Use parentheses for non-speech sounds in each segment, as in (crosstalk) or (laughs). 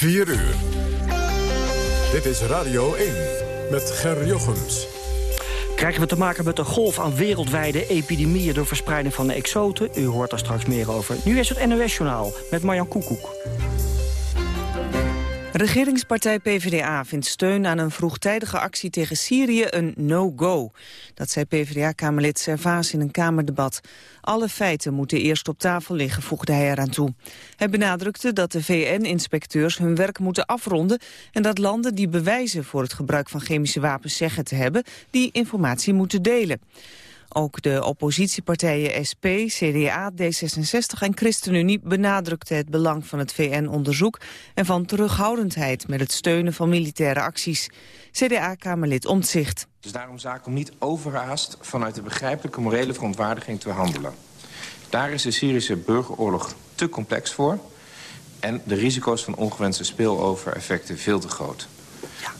4 uur. Dit is Radio 1 met Ger Jochems. Krijgen we te maken met een golf aan wereldwijde epidemieën... door verspreiding van de exoten? U hoort daar straks meer over. Nu is het NOS-journaal met Marjan Koekoek. Regeringspartij PvdA vindt steun aan een vroegtijdige actie tegen Syrië een no-go. Dat zei PvdA-kamerlid Servaas in een Kamerdebat. Alle feiten moeten eerst op tafel liggen, voegde hij eraan toe. Hij benadrukte dat de VN-inspecteurs hun werk moeten afronden... en dat landen die bewijzen voor het gebruik van chemische wapens zeggen te hebben... die informatie moeten delen. Ook de oppositiepartijen SP, CDA, D66 en ChristenUnie benadrukten het belang van het VN-onderzoek en van terughoudendheid met het steunen van militaire acties. CDA-kamerlid Omtzigt. Het is daarom zaak om niet overhaast vanuit de begrijpelijke morele verontwaardiging te handelen. Daar is de Syrische burgeroorlog te complex voor en de risico's van ongewenste spillover-effecten veel te groot.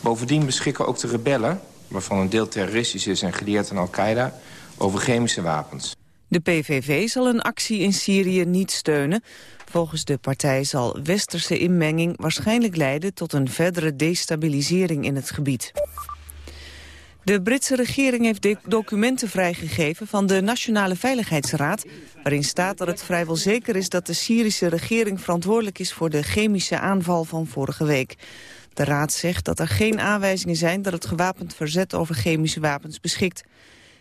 Bovendien beschikken ook de rebellen, waarvan een deel terroristisch is en gelieerd aan Al-Qaeda over chemische wapens. De PVV zal een actie in Syrië niet steunen. Volgens de partij zal westerse inmenging waarschijnlijk leiden tot een verdere destabilisering in het gebied. De Britse regering heeft documenten vrijgegeven van de Nationale Veiligheidsraad... waarin staat dat het vrijwel zeker is dat de Syrische regering verantwoordelijk is... voor de chemische aanval van vorige week. De raad zegt dat er geen aanwijzingen zijn dat het gewapend verzet over chemische wapens beschikt.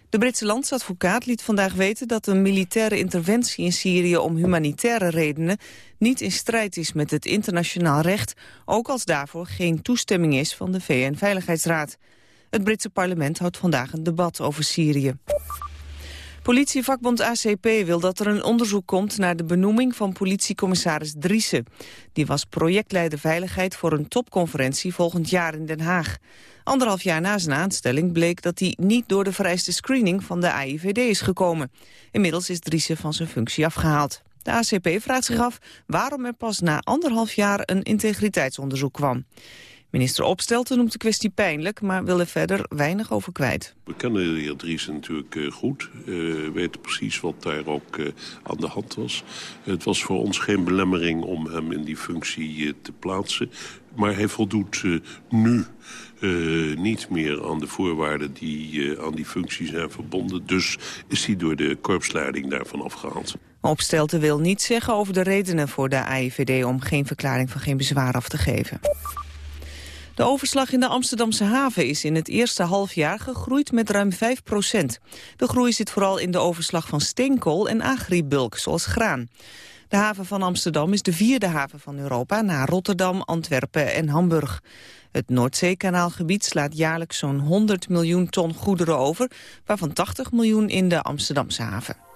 De Britse landsadvocaat liet vandaag weten dat een militaire interventie in Syrië om humanitaire redenen niet in strijd is met het internationaal recht, ook als daarvoor geen toestemming is van de VN-veiligheidsraad. Het Britse parlement houdt vandaag een debat over Syrië. Politievakbond ACP wil dat er een onderzoek komt naar de benoeming van politiecommissaris Driessen. Die was projectleider veiligheid voor een topconferentie volgend jaar in Den Haag. Anderhalf jaar na zijn aanstelling bleek dat hij niet door de vereiste screening van de AIVD is gekomen. Inmiddels is Driessen van zijn functie afgehaald. De ACP vraagt zich af waarom er pas na anderhalf jaar een integriteitsonderzoek kwam. Minister Opstelten noemt de kwestie pijnlijk, maar wil er verder weinig over kwijt. We kennen de heer Dries natuurlijk uh, goed. Uh, weten precies wat daar ook uh, aan de hand was. Het was voor ons geen belemmering om hem in die functie te plaatsen. Maar hij voldoet nu niet meer aan de voorwaarden die aan die functie zijn verbonden. Dus is hij door de korpsleiding daarvan afgehaald. Opstelten wil niet zeggen over de redenen voor de AIVD om geen verklaring van geen bezwaar af te geven. De overslag in de Amsterdamse haven is in het eerste halfjaar gegroeid met ruim 5 procent. De groei zit vooral in de overslag van steenkool en agribulk, zoals graan. De haven van Amsterdam is de vierde haven van Europa... na Rotterdam, Antwerpen en Hamburg. Het Noordzeekanaalgebied slaat jaarlijks zo'n 100 miljoen ton goederen over... waarvan 80 miljoen in de Amsterdamse haven.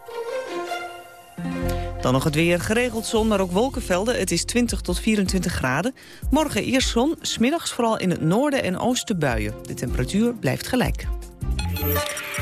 Dan nog het weer. Geregeld zon, maar ook wolkenvelden. Het is 20 tot 24 graden. Morgen eerst zon, smiddags vooral in het noorden en oosten buien. De temperatuur blijft gelijk.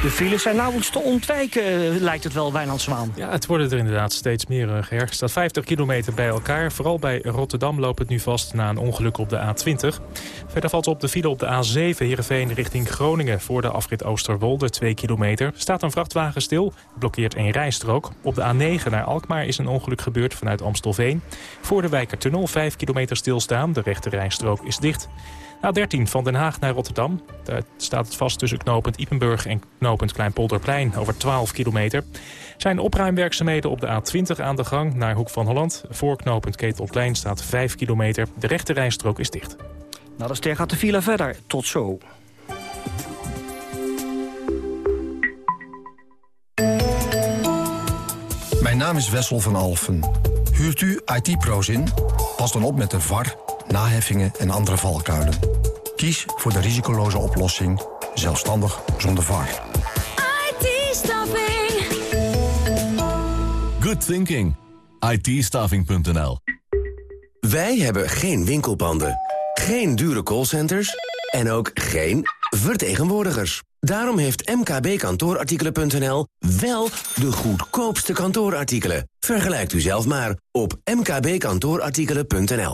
De files zijn nauwelijks te ontwijken, eh, lijkt het wel, Wijnand Zwaan. Ja, het worden er inderdaad steeds meer uh, Er staat 50 kilometer bij elkaar. Vooral bij Rotterdam loopt het nu vast na een ongeluk op de A20. Verder valt op de file op de A7 Heerenveen richting Groningen... voor de afrit Oosterwolde, 2 kilometer. Staat een vrachtwagen stil, blokkeert een rijstrook. Op de A9 naar Alkmaar is een ongeluk gebeurd vanuit Amstelveen. Voor de Wijkertunnel 5 kilometer stilstaan. De rechte rijstrook is dicht. A13 van Den Haag naar Rotterdam. Daar staat het vast tussen knooppunt Ipenburg en knooppunt Kleinpolderplein over 12 kilometer. Zijn opruimwerkzaamheden op de A20 aan de gang naar Hoek van Holland. Voor knooppunt Ketelplein staat 5 kilometer. De rechte rijstrook is dicht. Nou, de ster gaat de file verder. Tot zo. Mijn naam is Wessel van Alfen. Huurt u IT-pro's in? Pas dan op met de VAR naheffingen en andere valkuilen. Kies voor de risicoloze oplossing, zelfstandig zonder VAR. IT-staffing. Good thinking. it Wij hebben geen winkelpanden, geen dure callcenters en ook geen vertegenwoordigers. Daarom heeft mkbkantoorartikelen.nl wel de goedkoopste kantoorartikelen. Vergelijkt u zelf maar op mkbkantoorartikelen.nl.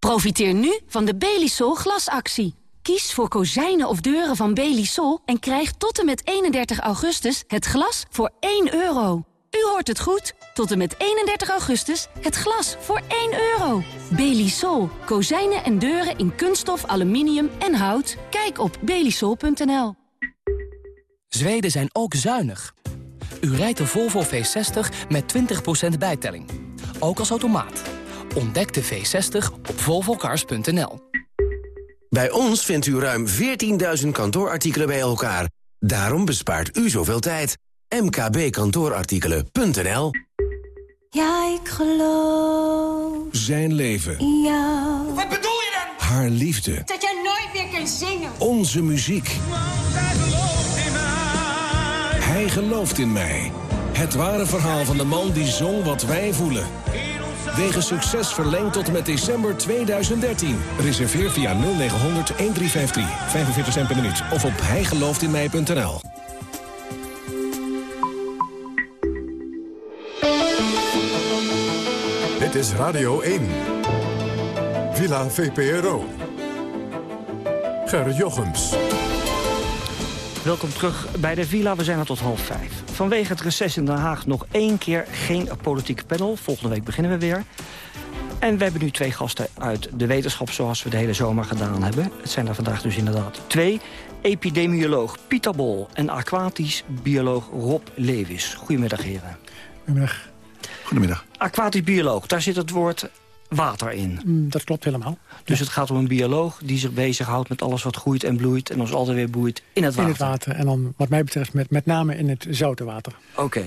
Profiteer nu van de Belisol glasactie. Kies voor kozijnen of deuren van Belisol en krijg tot en met 31 augustus het glas voor 1 euro. U hoort het goed. Tot en met 31 augustus het glas voor 1 euro. Belisol. Kozijnen en deuren in kunststof, aluminium en hout. Kijk op belisol.nl. Zweden zijn ook zuinig. U rijdt de Volvo V60 met 20% bijtelling. Ook als automaat. Ontdek de V60 op volvocars.nl. Bij ons vindt u ruim 14.000 kantoorartikelen bij elkaar. Daarom bespaart u zoveel tijd. mkbkantoorartikelen.nl Ja, ik geloof Zijn leven. in jou. Wat bedoel je dan? Haar liefde. Dat jij nooit meer kunt zingen. Onze muziek. Hij gelooft in mij. Het ware verhaal van de man die zong wat wij voelen. Wegen succes verlengd tot met december 2013. Reserveer via 0900 1353. 45 cent per minuut. Of op hijgelooftinmij.nl. Dit is Radio 1. Villa VPRO. Ger Jochems. Welkom terug bij de Villa. We zijn er tot half vijf. Vanwege het reces in Den Haag nog één keer geen politieke panel. Volgende week beginnen we weer. En we hebben nu twee gasten uit de wetenschap zoals we de hele zomer gedaan hebben. Het zijn er vandaag dus inderdaad twee. Epidemioloog Pieter Bol en aquatisch bioloog Rob Lewis. Goedemiddag heren. Goedemiddag. Goedemiddag. Aquatisch bioloog, daar zit het woord water in. Mm, Dat klopt helemaal. Dus het gaat om een bioloog die zich bezighoudt met alles wat groeit en bloeit... en ons altijd weer boeit in het In water. het water. En dan wat mij betreft met, met name in het zoute water. Oké.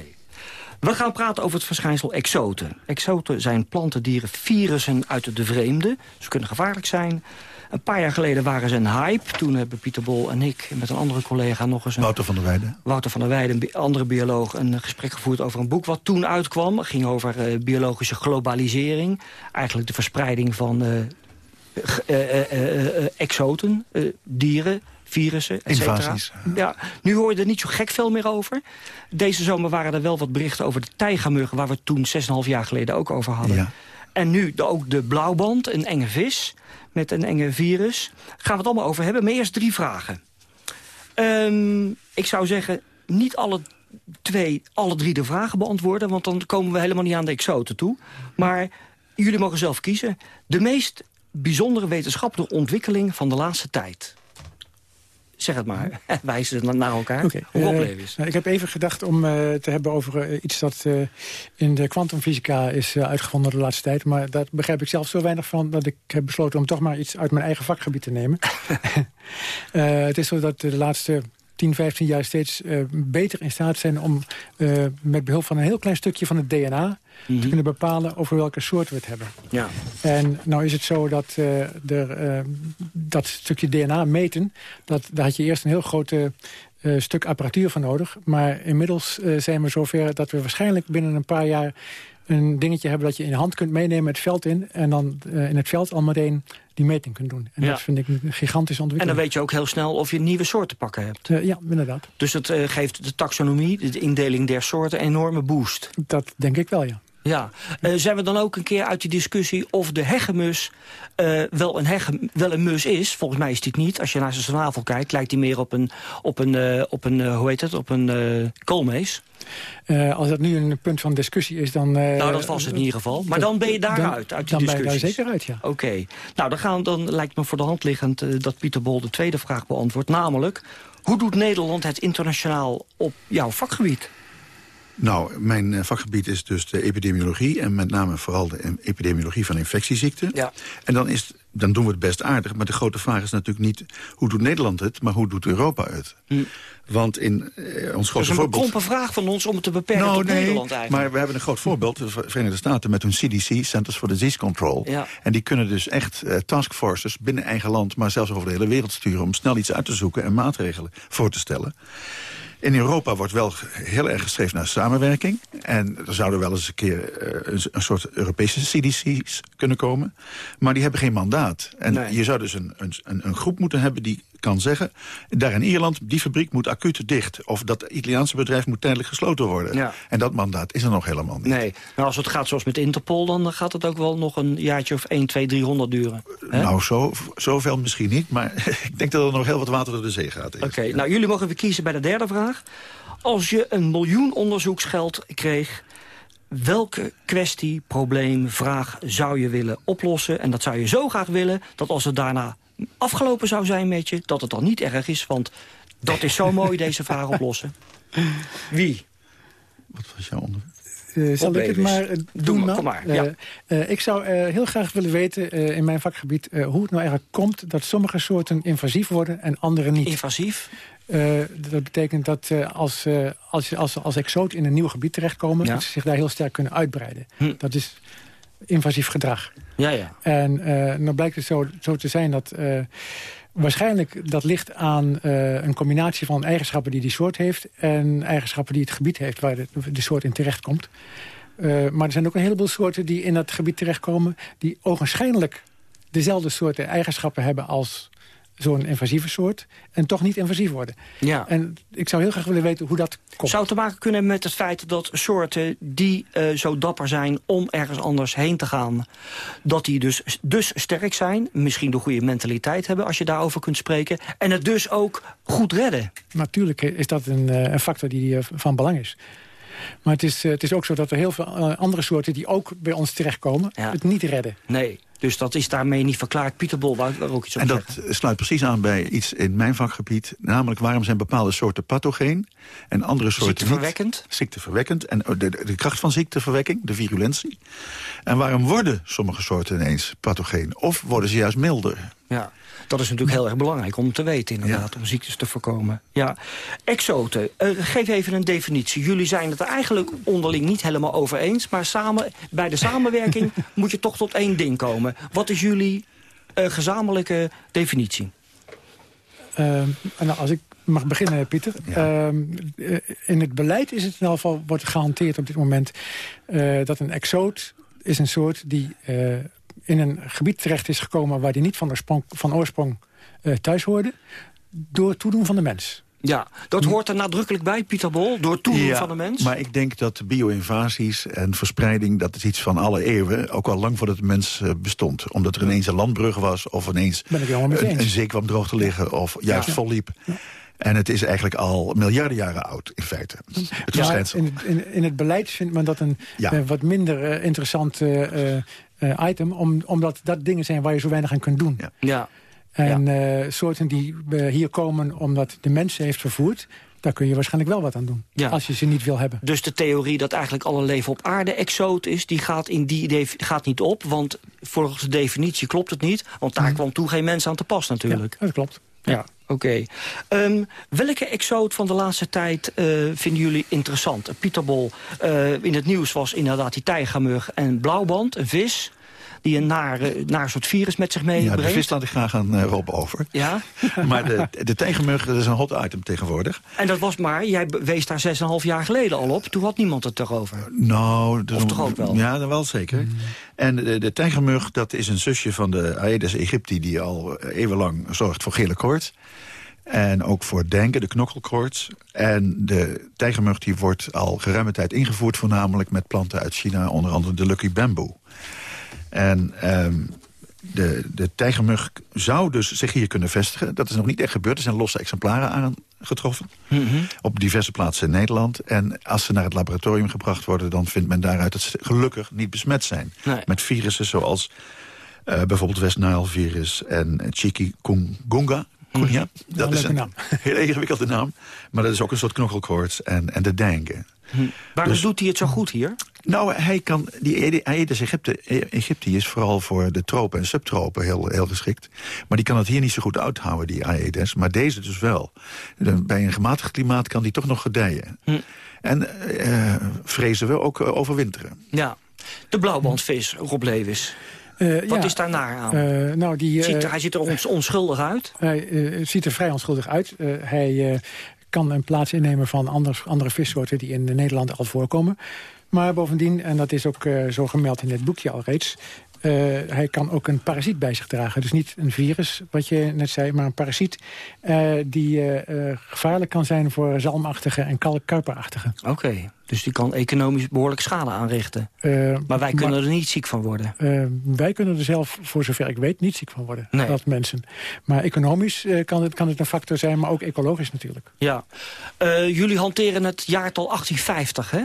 We gaan praten over het verschijnsel exoten. Exoten zijn planten, dieren, virussen uit de vreemde. Ze kunnen gevaarlijk zijn. Een paar jaar geleden waren ze een hype. Toen hebben Pieter Bol en ik met een andere collega nog eens... Een, Wouter van der Weijden. Wouter van der Weijden, een andere bioloog... een gesprek gevoerd over een boek wat toen uitkwam. Het ging over eh, biologische globalisering. Eigenlijk de verspreiding van eh, eh, exoten, dieren, virussen, et. Invasies. Ja, nu hoor je er niet zo gek veel meer over. Deze zomer waren er wel wat berichten over de tijgermug... waar we toen 6,5 jaar geleden ook over hadden. Ja. En nu ook de blauwband, een enge vis met een enge virus. Gaan we het allemaal over hebben. Maar eerst drie vragen. Ehm, ik zou zeggen, niet alle twee, alle drie de vragen beantwoorden... want dan komen we helemaal niet aan de exoten toe. Maar jullie mogen zelf kiezen. De meest bijzondere wetenschappelijke ontwikkeling van de laatste tijd. Zeg het maar. (laughs) Wijzen ze naar elkaar. Rob eh, Lewis. nou, ik heb even gedacht om eh, te hebben over eh, iets dat in de kwantumfysica is uitgevonden de laatste tijd. Maar daar begrijp ik zelf zo weinig van dat ik heb besloten om toch maar iets uit mijn eigen vakgebied te nemen. (laughs) Het is zo dat de laatste 10, 15 jaar steeds eh, beter in staat zijn om eh, met behulp van een heel klein stukje van het DNA te kunnen bepalen over welke soort we het hebben. Ja. En nou is het zo dat eh, er, dat stukje DNA meten... Dat, daar had je eerst een heel groot eh, stuk apparatuur voor nodig. Maar inmiddels zijn we zover dat we waarschijnlijk binnen een paar jaar... een dingetje hebben dat je in de hand kunt meenemen het veld in... en dan eh, in het veld al meteen die meting kunt doen. En Ja. dat vind ik een gigantische En dan ontwikkeling. weet je ook heel snel of je nieuwe soort te pakken hebt. Eh, ja, inderdaad. Dus het eh, geeft de taxonomie, de indeling der soorten, een enorme boost. Dat denk ik wel, ja. Ja. Eh, zijn we dan ook een keer uit die discussie of de hegemus eh, wel, een wel een mus is? Volgens mij is dit niet. Als je naar zijn snavel kijkt, lijkt hij meer op een, op een, eh, op een hoe heet het, op een koolmees. Als dat nu een punt van discussie is, dan... nou, dat was het in ieder geval. Maar dan ben je daaruit, uit die Dan ben je daar zeker uit, ja. Oké. Nou, dan, gaan, dan lijkt me voor de hand liggend dat Pieter Bol de tweede vraag beantwoordt. Namelijk, hoe doet Nederland het internationaal op jouw vakgebied? Nou, mijn eh, vakgebied is dus de epidemiologie... en met name vooral de em- epidemiologie van infectieziekten. Ja. En dan, is, dan doen we het best aardig. Maar de grote vraag is natuurlijk niet hoe doet Nederland het... maar hoe doet Europa het? Want in eh, ons Dat is grote een voorbeeld... bekrompen vraag van ons om het te beperken Nou, tot nee, Nederland eigenlijk. maar we hebben een groot voorbeeld. De Verenigde Staten met hun CDC, Centers for Disease Control. Ja. En die kunnen dus echt eh, taskforces binnen eigen land... maar zelfs over de hele wereld sturen... om snel iets uit te zoeken en maatregelen voor te stellen. In Europa wordt wel heel erg gestreefd naar samenwerking. En er zouden wel eens een keer uh, een, soort Europese CDC's kunnen komen. Maar die hebben geen mandaat. En nee. je zou dus een, een, een groep moeten hebben die kan zeggen... daar in Ierland, die fabriek moet acuut dicht. Of dat Italiaanse bedrijf moet tijdelijk gesloten worden. Ja. En dat mandaat is er nog helemaal niet. Nee, maar als het gaat zoals met Interpol... dan gaat het ook wel nog een jaartje of 1, 2, 300 duren. Hè? Nou, zo, zoveel misschien niet. Maar (laughs) ik denk dat er nog heel wat water door de zee gaat. Oké, okay, nou jullie mogen weer kiezen bij de derde vraag. Als je een miljoen onderzoeksgeld kreeg welke kwestie, probleem, vraag zou je willen oplossen? En dat zou je zo graag willen dat als het daarna afgelopen zou zijn met je... dat het dan niet erg is, want dat is zo mooi, deze vraag oplossen. Wie? Wat was jouw onderwerp? Uh, zal ik het maar uh, doen? Doe maar, ja. uh, ik zou heel graag willen weten in mijn vakgebied... hoe het nou eigenlijk komt dat sommige soorten invasief worden en andere niet. Invasief? dat betekent dat als, als je als, als exoot in een nieuw gebied terechtkomen... Ja. dat ze zich daar heel sterk kunnen uitbreiden. Hm. Dat is invasief gedrag. Ja, ja. En dan blijkt het zo, zo te zijn dat... Uh, waarschijnlijk dat ligt aan uh, een combinatie van eigenschappen die die soort heeft... en eigenschappen die het gebied heeft waar de, de soort in terechtkomt. maar er zijn ook een heleboel soorten die in dat gebied terechtkomen... die ogenschijnlijk dezelfde soorten eigenschappen hebben als zo'n invasieve soort... en toch niet invasief worden. Ja. En ik zou heel graag willen weten hoe dat komt. Zou het te maken kunnen met het feit dat soorten die uh, zo dapper zijn... om ergens anders heen te gaan, dat die dus, dus sterk zijn... misschien de goede mentaliteit hebben, als je daarover kunt spreken... en het dus ook goed redden? Natuurlijk is dat een, uh, een factor die uh, van belang is. Maar het is, het is ook zo dat er heel veel andere soorten... die ook bij ons terechtkomen, ja. het niet redden. Nee, dus dat is daarmee niet verklaard. Pieter Bol wou daar ook iets over En dat zeggen. sluit precies aan bij iets in mijn vakgebied. Namelijk waarom zijn bepaalde soorten pathogeen en andere soorten Ziekteverwekkend? Niet, ziekteverwekkend. En de, de, de kracht van ziekteverwekking, de virulentie. En waarom worden sommige soorten ineens pathogeen? Of worden ze juist milder? Ja. Dat is natuurlijk heel erg belangrijk om te weten, inderdaad, ja. om ziektes te voorkomen. Ja. Exoten, uh, geef even een definitie. Jullie zijn het er eigenlijk onderling niet helemaal over eens... maar samen, bij de samenwerking (laughs) moet je toch tot één ding komen. Wat is jullie uh, gezamenlijke definitie? Uh, nou, als ik mag beginnen, Pieter. Ja. Uh, in het beleid is het in ieder geval, wordt gehanteerd op dit moment... Uh, dat een exoot is een soort die in een gebied terecht is gekomen... waar die niet van oorsprong, van oorsprong uh, thuis hoorde... door toedoen van de mens. Ja, dat hoort er nadrukkelijk bij, Pieter Bol, door toedoen ja, van de mens. maar ik denk dat bio-invasies en verspreiding... dat is iets van alle eeuwen, ook al lang voordat de mens uh, bestond. Omdat er ineens een landbrug was, of ineens een, een zee kwam droog te liggen... of juist ja. volliep. Ja. En het is eigenlijk al miljarden jaren oud, in feite. Het ja, in, het, in, in, het beleid vindt men dat een ja. uh, wat minder uh, interessant uh, item... Om, omdat dat dingen zijn waar je zo weinig aan kunt doen. Ja. ja. En ja. soorten die hier komen omdat de mens ze heeft vervoerd... daar kun je waarschijnlijk wel wat aan doen. Ja. Als je ze niet wil hebben. Dus de theorie dat eigenlijk alle leven op aarde exoot is... die gaat, in die gaat niet op, want volgens de definitie klopt het niet. Want daar mm. kwam toen geen mens aan te pas natuurlijk. Ja, dat klopt. Ja, oké. Um, welke exoot van de laatste tijd uh, vinden jullie interessant? Pieter Bol, uh, in het nieuws was inderdaad die tijgermug en blauwband, een vis die een naar, naar soort virus met zich meebrengt. Ja, de vis laat ik graag aan uh, Rob over. Ja? (laughs) maar de, de tijgermug dat is een hot item tegenwoordig. En dat was maar, jij wees daar 6,5 jaar geleden al op. Toen had niemand het erover. Nou, of toch ook wel? Ja, dat wel zeker. Mm. En de, de tijgermug, dat is een zusje van de Aedes aegypti... die al eeuwenlang zorgt voor gele koorts. En ook voor denken, de knokkelkoorts. En de tijgermug die wordt al geruime tijd ingevoerd... voornamelijk met planten uit China, onder andere de Lucky Bamboo. En um, de, de tijgermug zou dus zich hier kunnen vestigen. Dat is nog niet echt gebeurd. Er zijn losse exemplaren aangetroffen. Mm -hmm. Op diverse plaatsen in Nederland. En als ze naar het laboratorium gebracht worden... dan vindt men daaruit dat ze gelukkig niet besmet zijn. Nee. Met virussen zoals uh, bijvoorbeeld West Nile virus en Chikungunya. Mm. Ja, dat ja, is een naam. (laughs) heel ingewikkelde naam. Maar dat is ook een soort knokkelkoorts en, en de dengue. Hm. Waarom dus, doet hij het zo goed hier? Nou, hij kan, die Aedes Egypte, Egypti is vooral voor de tropen en subtropen heel, heel geschikt. Maar die kan het hier niet zo goed uithouden, die Aedes. Maar deze dus wel. Bij een gematigd klimaat kan die toch nog gedijen. Hm. En uh, vrezen we ook uh, overwinteren. Ja, de blauwbandvis, Rob Lewis. Uh, Wat ja, is daar naar aan? Uh, nou, die, ziet er, hij ziet er ons, onschuldig uit. Hij ziet er vrij onschuldig uit. hij kan een plaats innemen van anders, andere vissoorten die in Nederland al voorkomen. Maar bovendien, en dat is ook uh, zo gemeld in het boekje al reeds... Uh, hij kan ook een parasiet bij zich dragen. Dus niet een virus, wat je net zei, maar een parasiet... Uh, die gevaarlijk kan zijn voor zalmachtige en kalkkuiperachtige. Oké, okay. dus die kan economisch behoorlijk schade aanrichten. maar wij kunnen maar, er niet ziek van worden? wij kunnen er zelf, voor zover ik weet, niet ziek van worden. Nee. Dat mensen. Maar economisch kan, het, kan het een factor zijn, maar ook ecologisch natuurlijk. Ja. jullie hanteren het jaartal 1850, hè?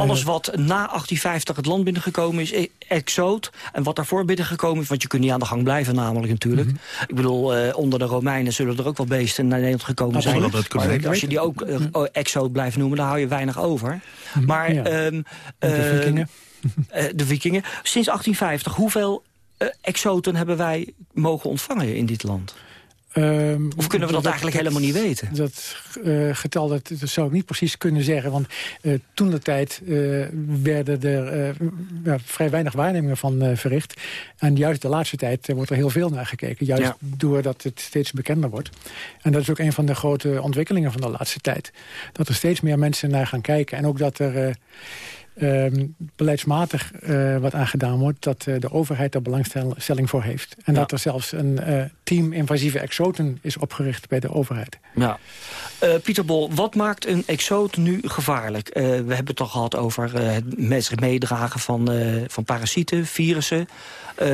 Alles wat na 1850 het land binnengekomen is, e- exoot. En wat daarvoor binnengekomen is, want je kunt niet aan de gang blijven namelijk natuurlijk. Mm -hmm. Ik bedoel, uh, onder de Romeinen zullen er ook wel beesten naar Nederland gekomen zijn. Maar als je die ook uh, exoot blijft noemen, dan hou je weinig over. -hmm. Maar ja. um, de vikingen. Uh, (laughs) de vikingen. Sinds 1850, hoeveel exoten hebben wij mogen ontvangen in dit land? Um, of kunnen we dat, dat eigenlijk dat, helemaal niet weten? Dat uh, getal dat, dat, zou ik niet precies kunnen zeggen. Want uh, toen de tijd uh, werden er ja, vrij weinig waarnemingen van verricht. En juist de laatste tijd wordt er heel veel naar gekeken. Juist ja. doordat het steeds bekender wordt. En dat is ook een van de grote ontwikkelingen van de laatste tijd. Dat er steeds meer mensen naar gaan kijken. En ook dat er... Um, beleidsmatig uh, wat aangedaan wordt... dat uh, de overheid er belangstelling voor heeft. En ja. dat er zelfs een uh, team invasieve exoten is opgericht bij de overheid. Ja. Pieter Bol, wat maakt een exoot nu gevaarlijk? we hebben het al gehad over het meedragen van, van parasieten, virussen.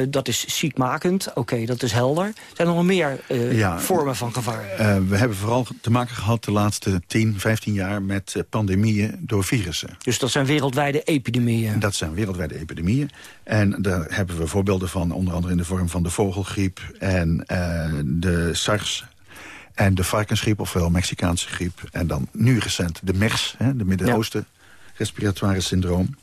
Dat is ziekmakend, oké, okay, dat is helder. Zijn er nog meer ja, vormen van gevaar? we hebben vooral te maken gehad de laatste 10, 15 jaar... met pandemieën door virussen. Dus dat zijn wereldwijd wereldwijde epidemieën. Dat zijn wereldwijde epidemieën. En daar hebben we voorbeelden van, onder andere in de vorm van de vogelgriep... en de SARS en de varkensgriep, ofwel Mexicaanse griep. En dan nu recent de MERS, hè, de Midden-Oosten respiratoire syndroom.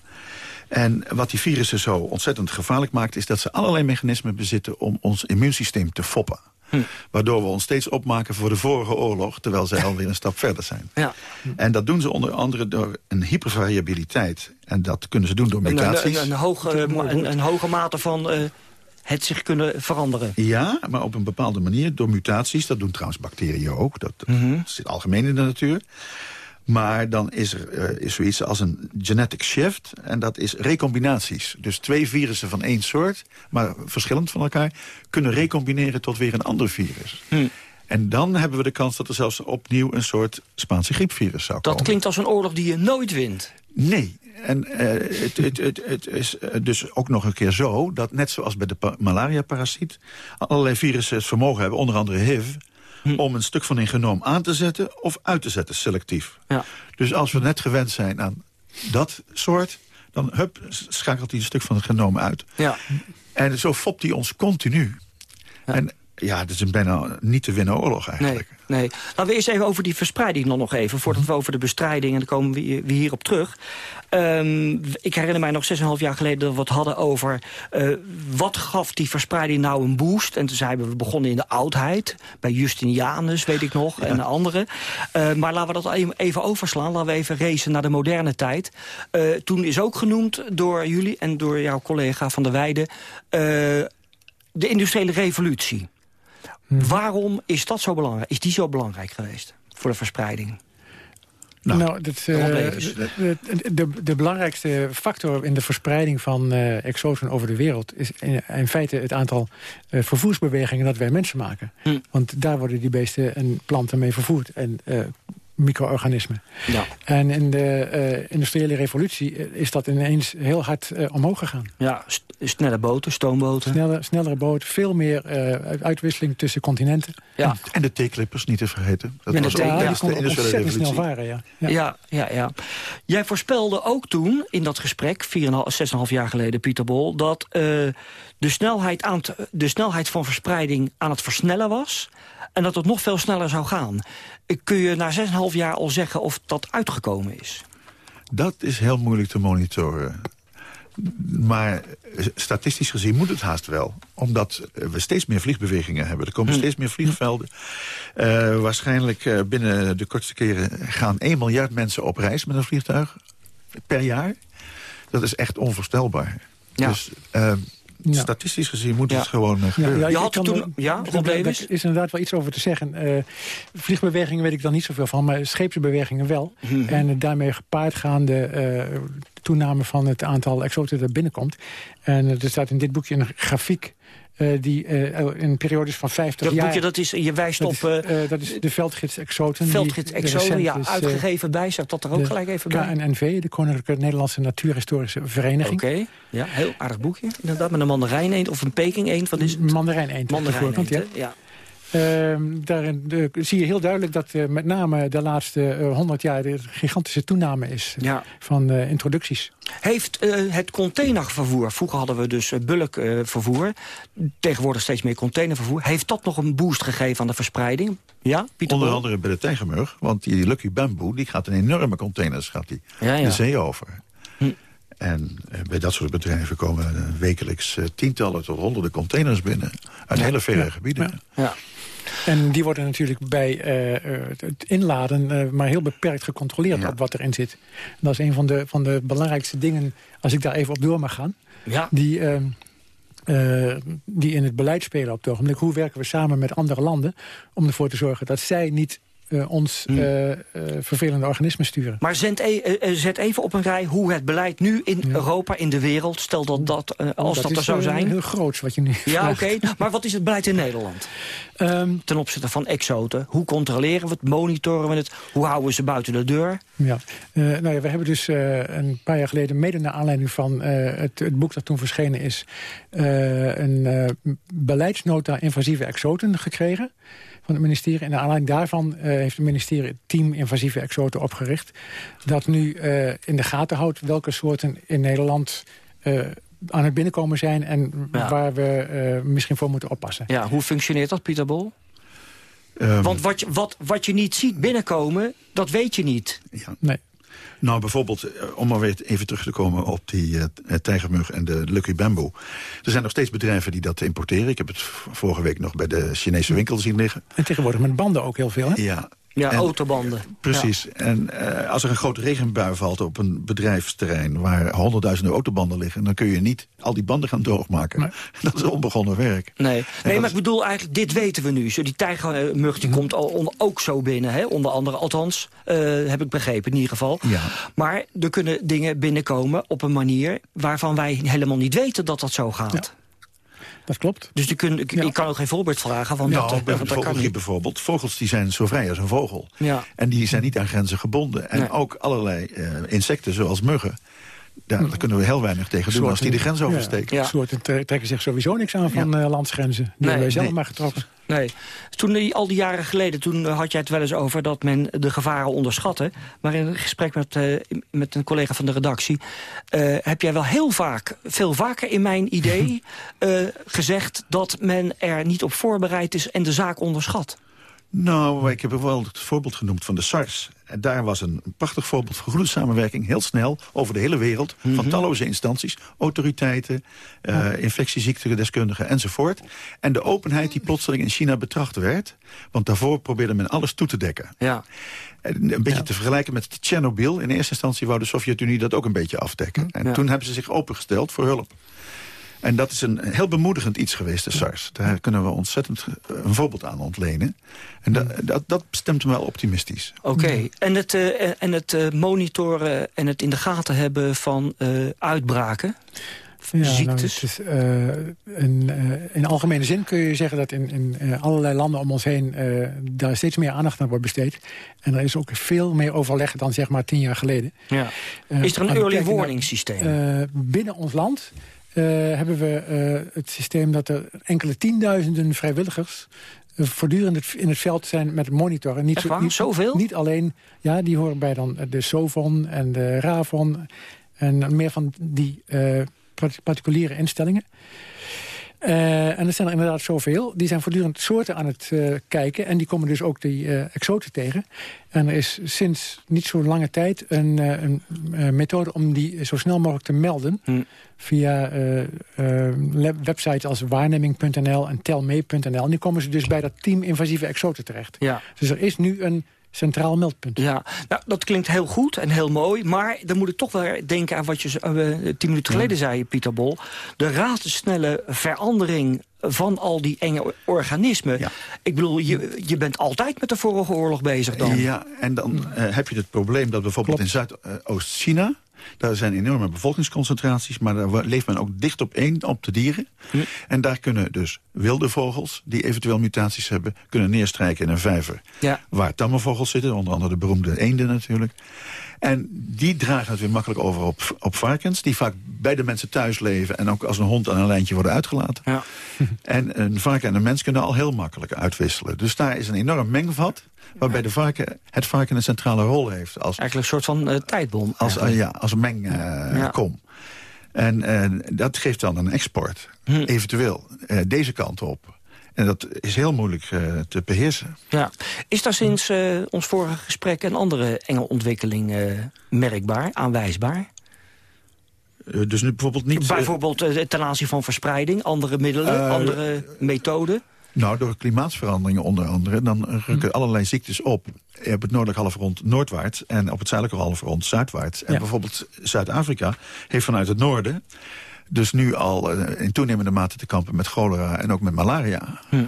En wat die virussen zo ontzettend gevaarlijk maakt... is dat ze allerlei mechanismen bezitten om ons immuunsysteem te foppen. Hm. Waardoor we ons steeds opmaken voor de vorige oorlog... terwijl zij (laughs) alweer een stap verder zijn. Ja. En dat doen ze onder andere door een hypervariabiliteit. En dat kunnen ze doen door mutaties. Een, een, een hoge, een, een, hoge mate van... Uh, het zich kunnen veranderen. Ja, maar op een bepaalde manier, door mutaties. Dat doen trouwens bacteriën ook. Dat, dat mm -hmm. zit algemeen in de natuur. Maar dan is er uh, is zoiets als een genetic shift. En dat is recombinaties. Dus twee virussen van één soort, maar verschillend van elkaar... kunnen recombineren tot weer een ander virus. Hm. En dan hebben we de kans dat er zelfs opnieuw een soort Spaanse griepvirus zou komen. Dat klinkt als een oorlog die je nooit wint. Nee. En uh, het, het, het, het, is dus ook nog een keer zo... dat net zoals bij de malaria-parasiet... allerlei virussen het vermogen hebben, onder andere HIV... Hm. om een stuk van een genoom aan te zetten of uit te zetten selectief. Ja. Dus als we net gewend zijn aan dat soort... dan hup, schakelt hij een stuk van het genoom uit. Ja. En zo fopt hij ons continu. Ja. En ja, het is een bijna niet te winnen oorlog eigenlijk. Nee, nee. Laten we eerst even over die verspreiding dan nog even... voordat we over de bestrijding, en dan komen we, we hierop terug. Um, ik herinner mij nog 6,5 jaar geleden dat we het hadden over... Uh, wat gaf die verspreiding nou een boost? En toen zeiden we, we begonnen in de oudheid. Bij Justinianus, weet ik nog, ja. en anderen. Uh, maar laten we dat even overslaan. Laten we even racen naar de moderne tijd. Uh, toen is ook genoemd door jullie en door jouw collega Van der Weijden... de industriële revolutie. Hmm. Waarom is dat zo belangrijk? Is die zo belangrijk geweest voor de verspreiding? Nou, nou dat, uh, de, de, de, belangrijkste factor in de verspreiding van uh, exoten over de wereld... is in, in feite het aantal uh, vervoersbewegingen dat wij mensen maken. Hm. Want daar worden die beesten en planten mee vervoerd. En micro-organismen. Ja. En in de uh, industriële revolutie is dat ineens heel hard uh, omhoog gegaan. Ja, st snelle boten, stoomboten. Snelle, snellere boten, veel meer uh, uitwisseling tussen continenten. Ja. En, en de theeklippers niet te vergeten. Dat was ook ja, de, de industriële revolutie. snel varen, ja. Ja. ja. Ja, ja, Jij voorspelde ook toen, in dat gesprek, 4,5, 6,5 jaar geleden, Pieter Bol... dat de, snelheid aan de snelheid van verspreiding aan het versnellen was... en dat het nog veel sneller zou gaan. Kun je na 6,5 jaar al zeggen of dat uitgekomen is? Dat is heel moeilijk te monitoren. Maar statistisch gezien moet het haast wel. Omdat we steeds meer vliegbewegingen hebben. Er komen Hm. steeds meer vliegvelden. Uh, waarschijnlijk uh, binnen de kortste keren gaan 1 miljard mensen op reis met een vliegtuig per jaar. Dat is echt onvoorstelbaar. Ja. Dus uh, statistisch gezien moet Ja. het gewoon eh, gebeuren. Je ik had toen- ja? Er is inderdaad wel iets over te zeggen. Eh, vliegbewegingen weet ik dan niet zoveel van, maar scheepsbewegingen wel. Mhm. En daarmee gepaardgaande eh toename van het aantal exoten dat binnenkomt. En er staat in dit boekje een grafiek... eh, die eh, in periodes van 50 Dat jaar... boekje, dat is, je wijst dat op is, eh, dat is de veldgids Exoten. Veldgids recent ja, is, uitgegeven bij, zet dat er ook gelijk even bij. KNNV, de Koninklijke Nederlandse Natuurhistorische Vereniging. Oké, ja, heel aardig boekje. Inderdaad, met een mandarijn eend of een peking eend, wat is het? Mandarijn eend. Mandarijn eend, ja. ja. Ehm, daarin de- zie je heel duidelijk dat eh, met name de laatste eh, 100 jaar... er een gigantische toename is eh, Ja. van eh, introducties. Heeft eh, het containervervoer, vroeger hadden we dus eh, bulkvervoer... tegenwoordig steeds meer containervervoer... heeft dat nog een boost gegeven aan de verspreiding? Ja, Pieter Onder Bol? andere bij de tijgermurg. Want die Lucky Bamboo die gaat in enorme containers gaat die Ja, ja. de zee over. Hm. En eh, bij dat soort bedrijven komen eh, wekelijks eh, tientallen tot honderden containers binnen. Uit hele verre Ja. gebieden. Ja. En die worden natuurlijk bij het inladen eh, maar heel beperkt gecontroleerd op wat erin zit. Dat is een van de, van de belangrijkste dingen, als ik daar even op door mag gaan... Ja. die, ehm, eh, die in het beleid spelen op het ogenblik. Hoe werken we samen met andere landen om ervoor te zorgen dat zij niet ons eh, eh, vervelende organismen sturen. Maar zend e- eh, eh, zet even op een rij hoe het beleid nu in Europa, in de wereld... stel dat, dat eh, als dat, er is, zou eh, zijn... heel groots wat je nu Ja, oké. Maar wat is het beleid in Nederland? Ehm, Ten opzichte van exoten. Hoe controleren we het? Monitoren we het? Hoe houden we ze buiten de deur? Ja, Eh, nou ja, we hebben dus eh, een paar jaar geleden, mede naar aanleiding van eh, het, het boek dat toen verschenen is, eh, een eh, beleidsnota invasieve exoten gekregen van het ministerie. En naar aanleiding daarvan eh, heeft het ministerie het team invasieve exoten opgericht. Dat nu eh, in de gaten houdt welke soorten in Nederland eh, aan het binnenkomen zijn en Ja. waar we eh, misschien voor moeten oppassen. Ja, hoe functioneert dat, Pieter Bol? Ehm, Want wat je, wat, wat je niet ziet binnenkomen, dat weet je niet. Nee. Nou, bijvoorbeeld, eh, om maar weer even terug te komen op die eh, tijgermug en de Lucky Bamboo. Er zijn nog steeds bedrijven die dat importeren. Ik heb het vorige week nog bij de Chinese winkel zien liggen. En tegenwoordig met banden ook heel veel, hè? Ja, Ja, En- autobanden. Precies. En eh, als er een grote regenbui valt op een bedrijfsterrein... waar honderdduizenden autobanden liggen... dan kun je niet al die banden gaan droogmaken. (laughs) Dat is onbegonnen werk. Nee, nee maar ik bedoel eigenlijk, dit weten we nu. Zo, die tijgermug Mhm. die komt al ook zo binnen, hè? onder andere. Althans, eh, heb ik begrepen in ieder geval. Ja. Maar er kunnen dingen binnenkomen op een manier... waarvan wij helemaal niet weten dat dat zo gaat. Dat klopt. Dus die kun, ik, ik kan ook geen voorbeeld vragen. Van Nou, dat, bij dat kan niet. bijvoorbeeld. Vogels die zijn zo vrij als een vogel. Ja. En die zijn niet aan grenzen gebonden. En Nee. ook allerlei eh, insecten, zoals muggen... Daar, daar kunnen we heel weinig tegen doen als die de grens oversteken. Ja, soorten tre- trekken zich sowieso niks aan van eh, landsgrenzen. Die Nee, hebben wij zelf nee. maar getrokken. Nee. Toen, die- al die jaren geleden, toen eh, had jij het wel eens over dat men de gevaren onderschatte. Maar in een gesprek met, eh, met een collega van de redactie... eh, heb jij wel heel vaak, veel vaker in mijn idee, (laughs) eh, gezegd... dat men er niet op voorbereid is en de zaak onderschat. Nou, ik heb wel het voorbeeld genoemd van de SARS. En daar was een prachtig voorbeeld van goede samenwerking... heel snel, over de hele wereld, van talloze instanties... autoriteiten, eh infectieziektedeskundigen enzovoort. En de openheid die plotseling in China betracht werd... want daarvoor probeerde men alles toe te dekken. Ja. En Een beetje te vergelijken met Tsjernobyl. In eerste instantie wou de Sovjet-Unie dat ook een beetje afdekken. En Ja. toen hebben ze zich opengesteld voor hulp. En dat is een heel bemoedigend iets geweest, de SARS. Daar kunnen we ontzettend eh, een voorbeeld aan ontlenen. En dat, dat, dat stemt me wel optimistisch. Oké, en het, eh, en het eh, monitoren en het in de gaten hebben van eh, uitbraken? Ja, nou, ziektes? is, eh, in, in algemene zin kun je zeggen dat in, in allerlei landen om ons heen... eh, daar steeds meer aandacht aan wordt besteed. En er is ook veel meer overleg dan zeg maar tien jaar geleden. Ja. Is er een early naar- warning systeem? Eh, binnen ons land hebben we eh, het systeem dat er enkele tienduizenden vrijwilligers... eh, voortdurend in het veld zijn met monitoren. Niet, niet, Zoveel? Niet alleen, ja, die horen bij dan de SOVON en de RAVON... en meer van die eh, part- particuliere instellingen. Eh, en er zijn er inderdaad zoveel. Die zijn voortdurend soorten aan het eh, kijken. En die komen dus ook die eh, exoten tegen. En er is sinds niet zo lange tijd een, een methode om die zo snel mogelijk te melden. Hm. Via websites als waarneming.nl en telmee.nl. En nu komen ze dus bij dat team invasieve exoten terecht. Ja. Dus er is nu een centraal meldpunt. Ja, nou, dat klinkt heel goed en heel mooi. Maar dan moet ik toch wel denken aan wat je uh, tien minuten geleden zei, Pieter Bol. De razendsnelle verandering van al die enge organismen. Ik bedoel, je, je bent altijd met de vorige oorlog bezig dan. Ja, en dan uh, heb je het probleem dat bijvoorbeeld in Zuidoost-China... Daar zijn enorme bevolkingsconcentraties, maar daar leeft men ook dicht op één, op de dieren. En daar kunnen dus wilde vogels, die eventueel mutaties hebben... kunnen neerstrijken in een vijver. Ja. Waar tamme vogels zitten, onder andere de beroemde eenden natuurlijk. En die dragen het weer makkelijk over op, op varkens... die vaak bij de mensen thuis leven... en ook als een hond aan een lijntje worden uitgelaten. Ja. (laughs) en een varken en een mens kunnen al heel makkelijk uitwisselen. Dus daar is een enorm mengvat... waarbij de varken, het varken een centrale rol heeft. Als, Eigenlijk een soort van uh, tijdbom. Als, uh, ja, als mengkom. Uh, en dat geeft dan een export, hm. eventueel, deze kant op. En dat is heel moeilijk uh, te beheersen. Ja. Is daar sinds uh, ons vorige gesprek een andere enge ontwikkeling uh, merkbaar, aanwijsbaar? dus nu bijvoorbeeld niet... Bijvoorbeeld ten aanzien van verspreiding, andere middelen, andere methoden? Nou, door klimaatsveranderingen onder andere, dan rukken hm. allerlei ziektes op. Op het noordelijk halfrond noordwaarts en op het zuidelijke halfrond zuidwaarts. En bijvoorbeeld Zuid-Afrika heeft vanuit het noorden dus nu al uh, in toenemende mate te kampen met cholera en ook met malaria. Hm.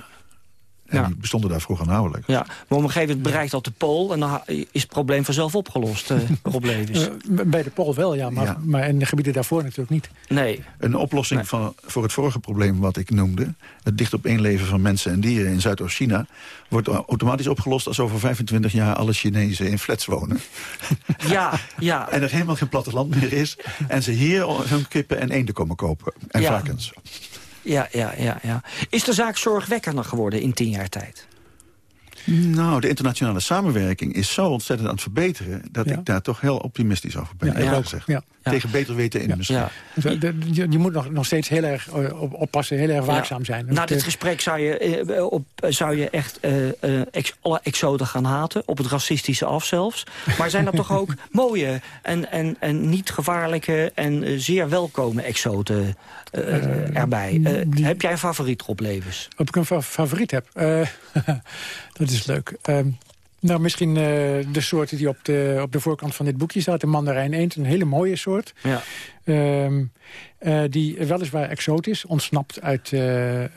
En ja. die bestonden daar vroeger nauwelijks. Ja, maar op een gegeven moment bereikt dat de pool... en dan is het probleem vanzelf opgelost, uh, (laughs) Rob Levens. Bij de pool wel, ja maar, ja. maar in de gebieden daarvoor natuurlijk niet. Nee. Een oplossing nee. van, voor het vorige probleem wat ik noemde... het dicht op één leven van mensen en dieren in Zuidoost-China... wordt automatisch opgelost als over 25 jaar alle Chinezen in flats wonen. (laughs) Ja, ja. (laughs) en er helemaal geen platteland meer is... en ze hier hun kippen en eenden komen kopen. En ja. varkens. Ja, ja, ja, ja. Is de zaak zorgwekkender geworden in tien jaar tijd? Nou, de internationale samenwerking is zo ontzettend aan het verbeteren... dat ja. ik daar toch heel optimistisch over ben, ja, ja. gezegd. Ja. Tegen beter weten in misschien. Je, je, moet nog, nog steeds heel erg uh, oppassen, heel erg waakzaam zijn. Na dit gesprek zou je, op, zou je echt uh, ex, alle exoten gaan haten, op het racistische af zelfs. Maar zijn er toch ook (laughs) mooie en, en, en niet gevaarlijke en zeer welkome exoten erbij? Die, heb jij een favoriet, Rob Levens? Of ik een fa favoriet heb? (laughs) dat is leuk. Um, nou, misschien uh, de soorten die op de, op de voorkant van dit boekje staat. De mandarijn eend, een hele mooie soort. Ja. Um, uh, die weliswaar exotisch, ontsnapt uit uh, uh,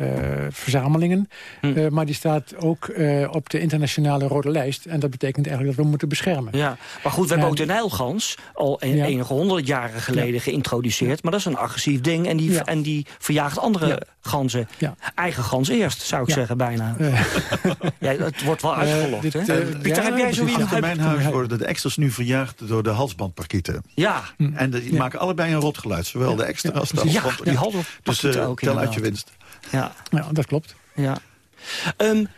verzamelingen. Hm. maar die staat ook op de internationale rode lijst. En dat betekent eigenlijk dat we moeten beschermen. Ja, maar goed, we hebben ook de Nijlgans al en, ja. enige honderd jaren geleden ja. geïntroduceerd. Maar dat is een agressief ding en die, ja. en die verjaagt andere ganzen. Eigen gans eerst, zou ik zeggen, bijna. (laughs) ja, het wordt wel uitgelokt, dit, hè? Heb jij zoiets? In mijn huis worden de extras nu verjaagd door de halsbandparkieten. Ja. En de, die maken allebei een rotgeluid, zowel de extra als de ja, die halve Dus uh, ook tel uit je winst. Ja, ja dat klopt. Ja. Um,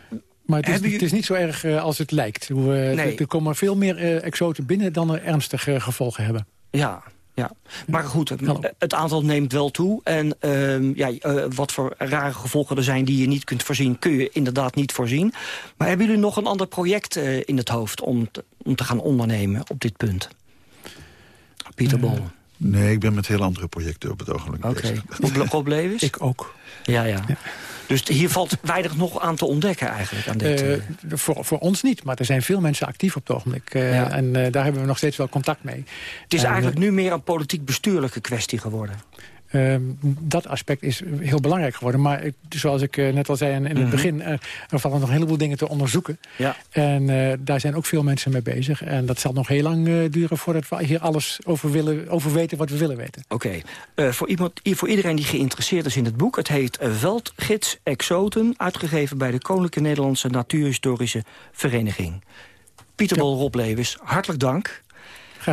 maar het is, het is, niet zo erg uh, als het lijkt. Uh, nee. Er komen veel meer exoten binnen dan er ernstige gevolgen hebben. Ja, ja, maar goed, het aantal neemt wel toe. En uh, ja, uh, wat voor rare gevolgen er zijn die je niet kunt voorzien... kun je inderdaad niet voorzien. Maar hebben jullie nog een ander project uh, in het hoofd... om te, om te gaan ondernemen op dit punt? Pieter Bol. Nee, ik ben met heel andere projecten op het ogenblik Oké. Okay. Rob Lewis? Ik ook. Ja, ja, ja. Dus hier valt weinig nog aan te ontdekken eigenlijk aan dit. Uh, voor, voor ons niet, maar er zijn veel mensen actief op het ogenblik. Uh, ja. En uh, daar hebben we nog steeds wel contact mee. Het is en, eigenlijk nu meer een politiek-bestuurlijke kwestie geworden. Uh, dat aspect is heel belangrijk geworden. Maar ik, zoals ik uh, net al zei in, in het mm -hmm. begin... Uh, er vallen nog een heleboel dingen te onderzoeken. Ja. En daar zijn ook veel mensen mee bezig. En dat zal nog heel lang duren voordat we hier alles over, willen, over weten wat we willen weten. Oké. Okay. voor, iemand, voor iedereen die geïnteresseerd is in het boek... het heet Veldgids Exoten... uitgegeven bij de Koninklijke Nederlandse Natuurhistorische Vereniging. Pieter ja. Bol, Rob Lewis, hartelijk dank.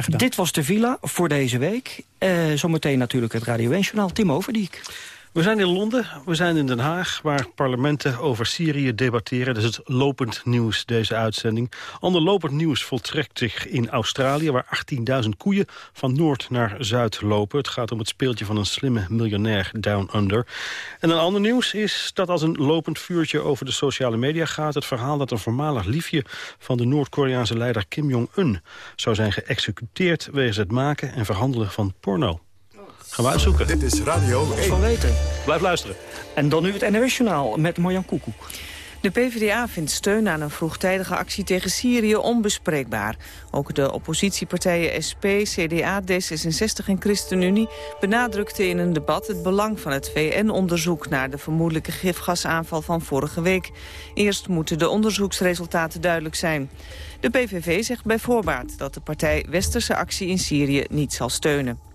Dit was de villa voor deze week. Uh, zometeen natuurlijk het Radio 1-journaal. Tim Overdiek. We zijn in Londen, we zijn in Den Haag, waar parlementen over Syrië debatteren. Dat is het lopend nieuws, deze uitzending. Ander lopend nieuws voltrekt zich in Australië... waar 18.000 koeien van noord naar zuid lopen. Het gaat om het speeltje van een slimme miljonair Down Under. En een ander nieuws is dat als een lopend vuurtje over de sociale media gaat... het verhaal dat een voormalig liefje van de Noord-Koreaanse leider Kim Jong-un... zou zijn geëxecuteerd wegens het maken en verhandelen van porno. Gaan we uitzoeken. Dit is Radio 1. Van weten. Blijf luisteren. En dan nu het NOS Journaal met Marjan Koekoek. De PvdA vindt steun aan een vroegtijdige actie tegen Syrië onbespreekbaar. Ook de oppositiepartijen SP, CDA, D66 en ChristenUnie benadrukten in een debat het belang van het VN-onderzoek naar de vermoedelijke gifgasaanval van vorige week. Eerst moeten de onderzoeksresultaten duidelijk zijn. De PVV zegt bij voorbaat dat de partij westerse actie in Syrië niet zal steunen.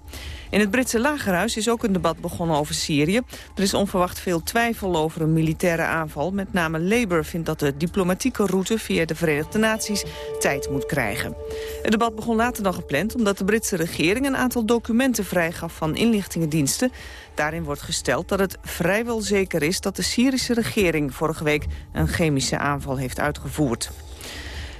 In het Britse lagerhuis is ook een debat begonnen over Syrië. Er is onverwacht veel twijfel over een militaire aanval. Met name Labour vindt dat de diplomatieke route via de Verenigde Naties tijd moet krijgen. Het debat begon later dan gepland omdat de Britse regering een aantal documenten vrijgaf van inlichtingendiensten. Daarin wordt gesteld dat het vrijwel zeker is dat de Syrische regering vorige week een chemische aanval heeft uitgevoerd.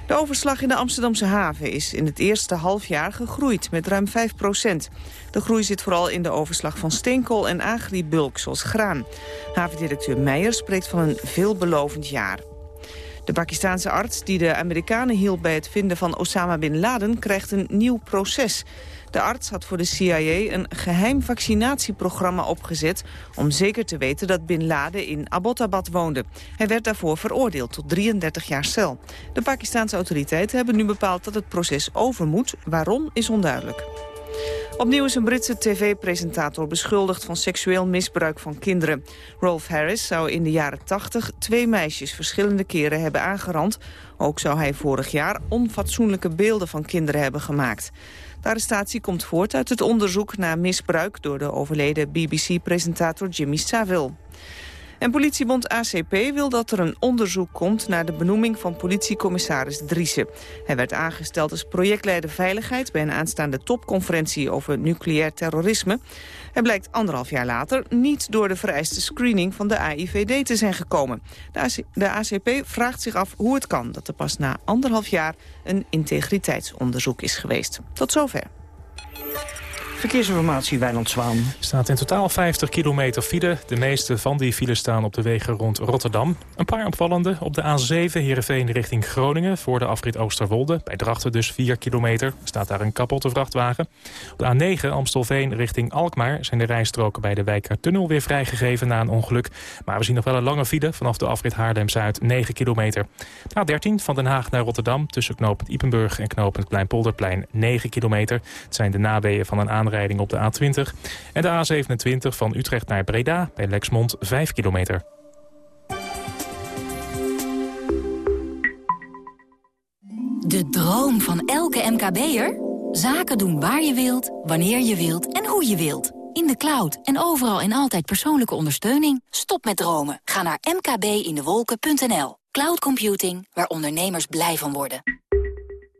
De overslag in de Amsterdamse haven is in het eerste halfjaar gegroeid met ruim 5 procent. De groei zit vooral in de overslag van steenkool en agribulk, zoals graan. Havendirecteur Meijer spreekt van een veelbelovend jaar. De Pakistanse arts die de Amerikanen hielp bij het vinden van Osama Bin Laden... krijgt een nieuw proces. De arts had voor de CIA een geheim vaccinatieprogramma opgezet... om zeker te weten dat Bin Laden in Abbottabad woonde. Hij werd daarvoor veroordeeld tot 33 jaar cel. De Pakistanse autoriteiten hebben nu bepaald dat het proces over moet. Waarom is onduidelijk. Opnieuw is een Britse tv-presentator beschuldigd van seksueel misbruik van kinderen. Rolf Harris zou in de jaren 80 twee meisjes verschillende keren hebben aangerand. Ook zou hij vorig jaar onfatsoenlijke beelden van kinderen hebben gemaakt. De arrestatie komt voort uit het onderzoek naar misbruik... door de overleden BBC-presentator Jimmy Savile. En politiebond ACP wil dat er een onderzoek komt... naar de benoeming van politiecommissaris Driessen. Hij werd aangesteld als projectleider Veiligheid... bij een aanstaande topconferentie over nucleair terrorisme. Hij blijkt anderhalf jaar later niet door de vereiste screening... van de AIVD te zijn gekomen. De, ACP vraagt zich af hoe het kan... dat er pas na anderhalf jaar een integriteitsonderzoek is geweest. Tot zover. Verkeersinformatie, Wijnand Zwaan. staat in totaal 50 kilometer file. De meeste van die files staan op de wegen rond Rotterdam. Een paar opvallende op de A7 Heerenveen richting Groningen... voor de afrit Oosterwolde. Bij Drachten dus 4 kilometer. Staat daar een kapotte vrachtwagen. Op de A9 Amstelveen richting Alkmaar... zijn de rijstroken bij de Wijkertunnel weer vrijgegeven na een ongeluk. Maar we zien nog wel een lange file vanaf de afrit Haarlem-Zuid 9 kilometer. De A13 van Den Haag naar Rotterdam tussen knooppunt Ipenburg en knooppunt Kleinpolderplein 9 kilometer. Het zijn de naweeën van een aanrijding aanrijding op de A20. En de A27 van Utrecht naar Breda bij Lexmond 5 kilometer. De droom van elke MKB'er? Zaken doen waar je wilt, wanneer je wilt en hoe je wilt. In de cloud en overal en altijd persoonlijke ondersteuning. Stop met dromen. Ga naar mkbindewolken.nl. Cloud computing, waar ondernemers blij van worden.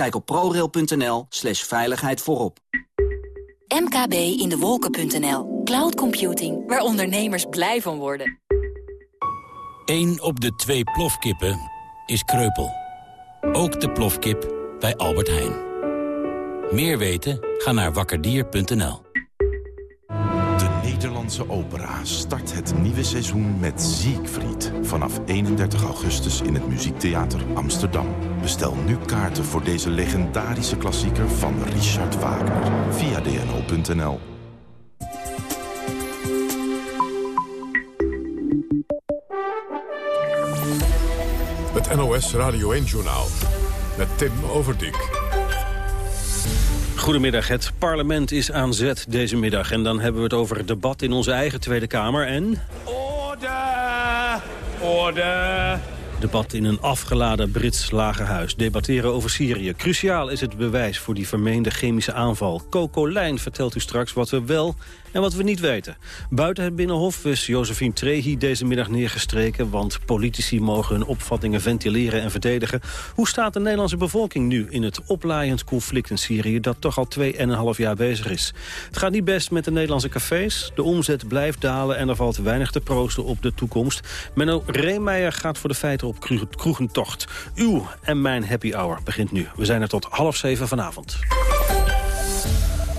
Kijk op prorail.nl slash veiligheid voorop. MKB in de wolken.nl. Cloud computing, waar ondernemers blij van worden. 1 op de twee plofkippen is kreupel. Ook de plofkip bij Albert Heijn. Meer weten? Ga naar wakkerdier.nl. Nederlandse opera start het nieuwe seizoen met Siegfried. Vanaf 31 augustus in het Muziektheater Amsterdam. Bestel nu kaarten voor deze legendarische klassieker van Richard Wagner. Via dno.nl Het NOS Radio 1-journaal met Tim Overdijk. Goedemiddag, het parlement is aan zet deze middag. En dan hebben we het over het debat in onze eigen Tweede Kamer en... Orde! Orde! Debat in een afgeladen Brits lagerhuis. Debatteren over Syrië. Cruciaal is het bewijs voor die vermeende chemische aanval. Coco Lijn vertelt u straks wat we wel en wat we niet weten. Buiten het Binnenhof is Josephine Trehi deze middag neergestreken... want politici mogen hun opvattingen ventileren en verdedigen. Hoe staat de Nederlandse bevolking nu in het oplaaiend conflict in Syrië... dat toch al 2,5 jaar bezig is? Het gaat niet best met de Nederlandse cafés. De omzet blijft dalen en er valt weinig te proosten op de toekomst. Menno Reemeijer gaat voor de feiten op kroegentocht. Uw en mijn happy hour begint nu. We zijn er tot half zeven vanavond.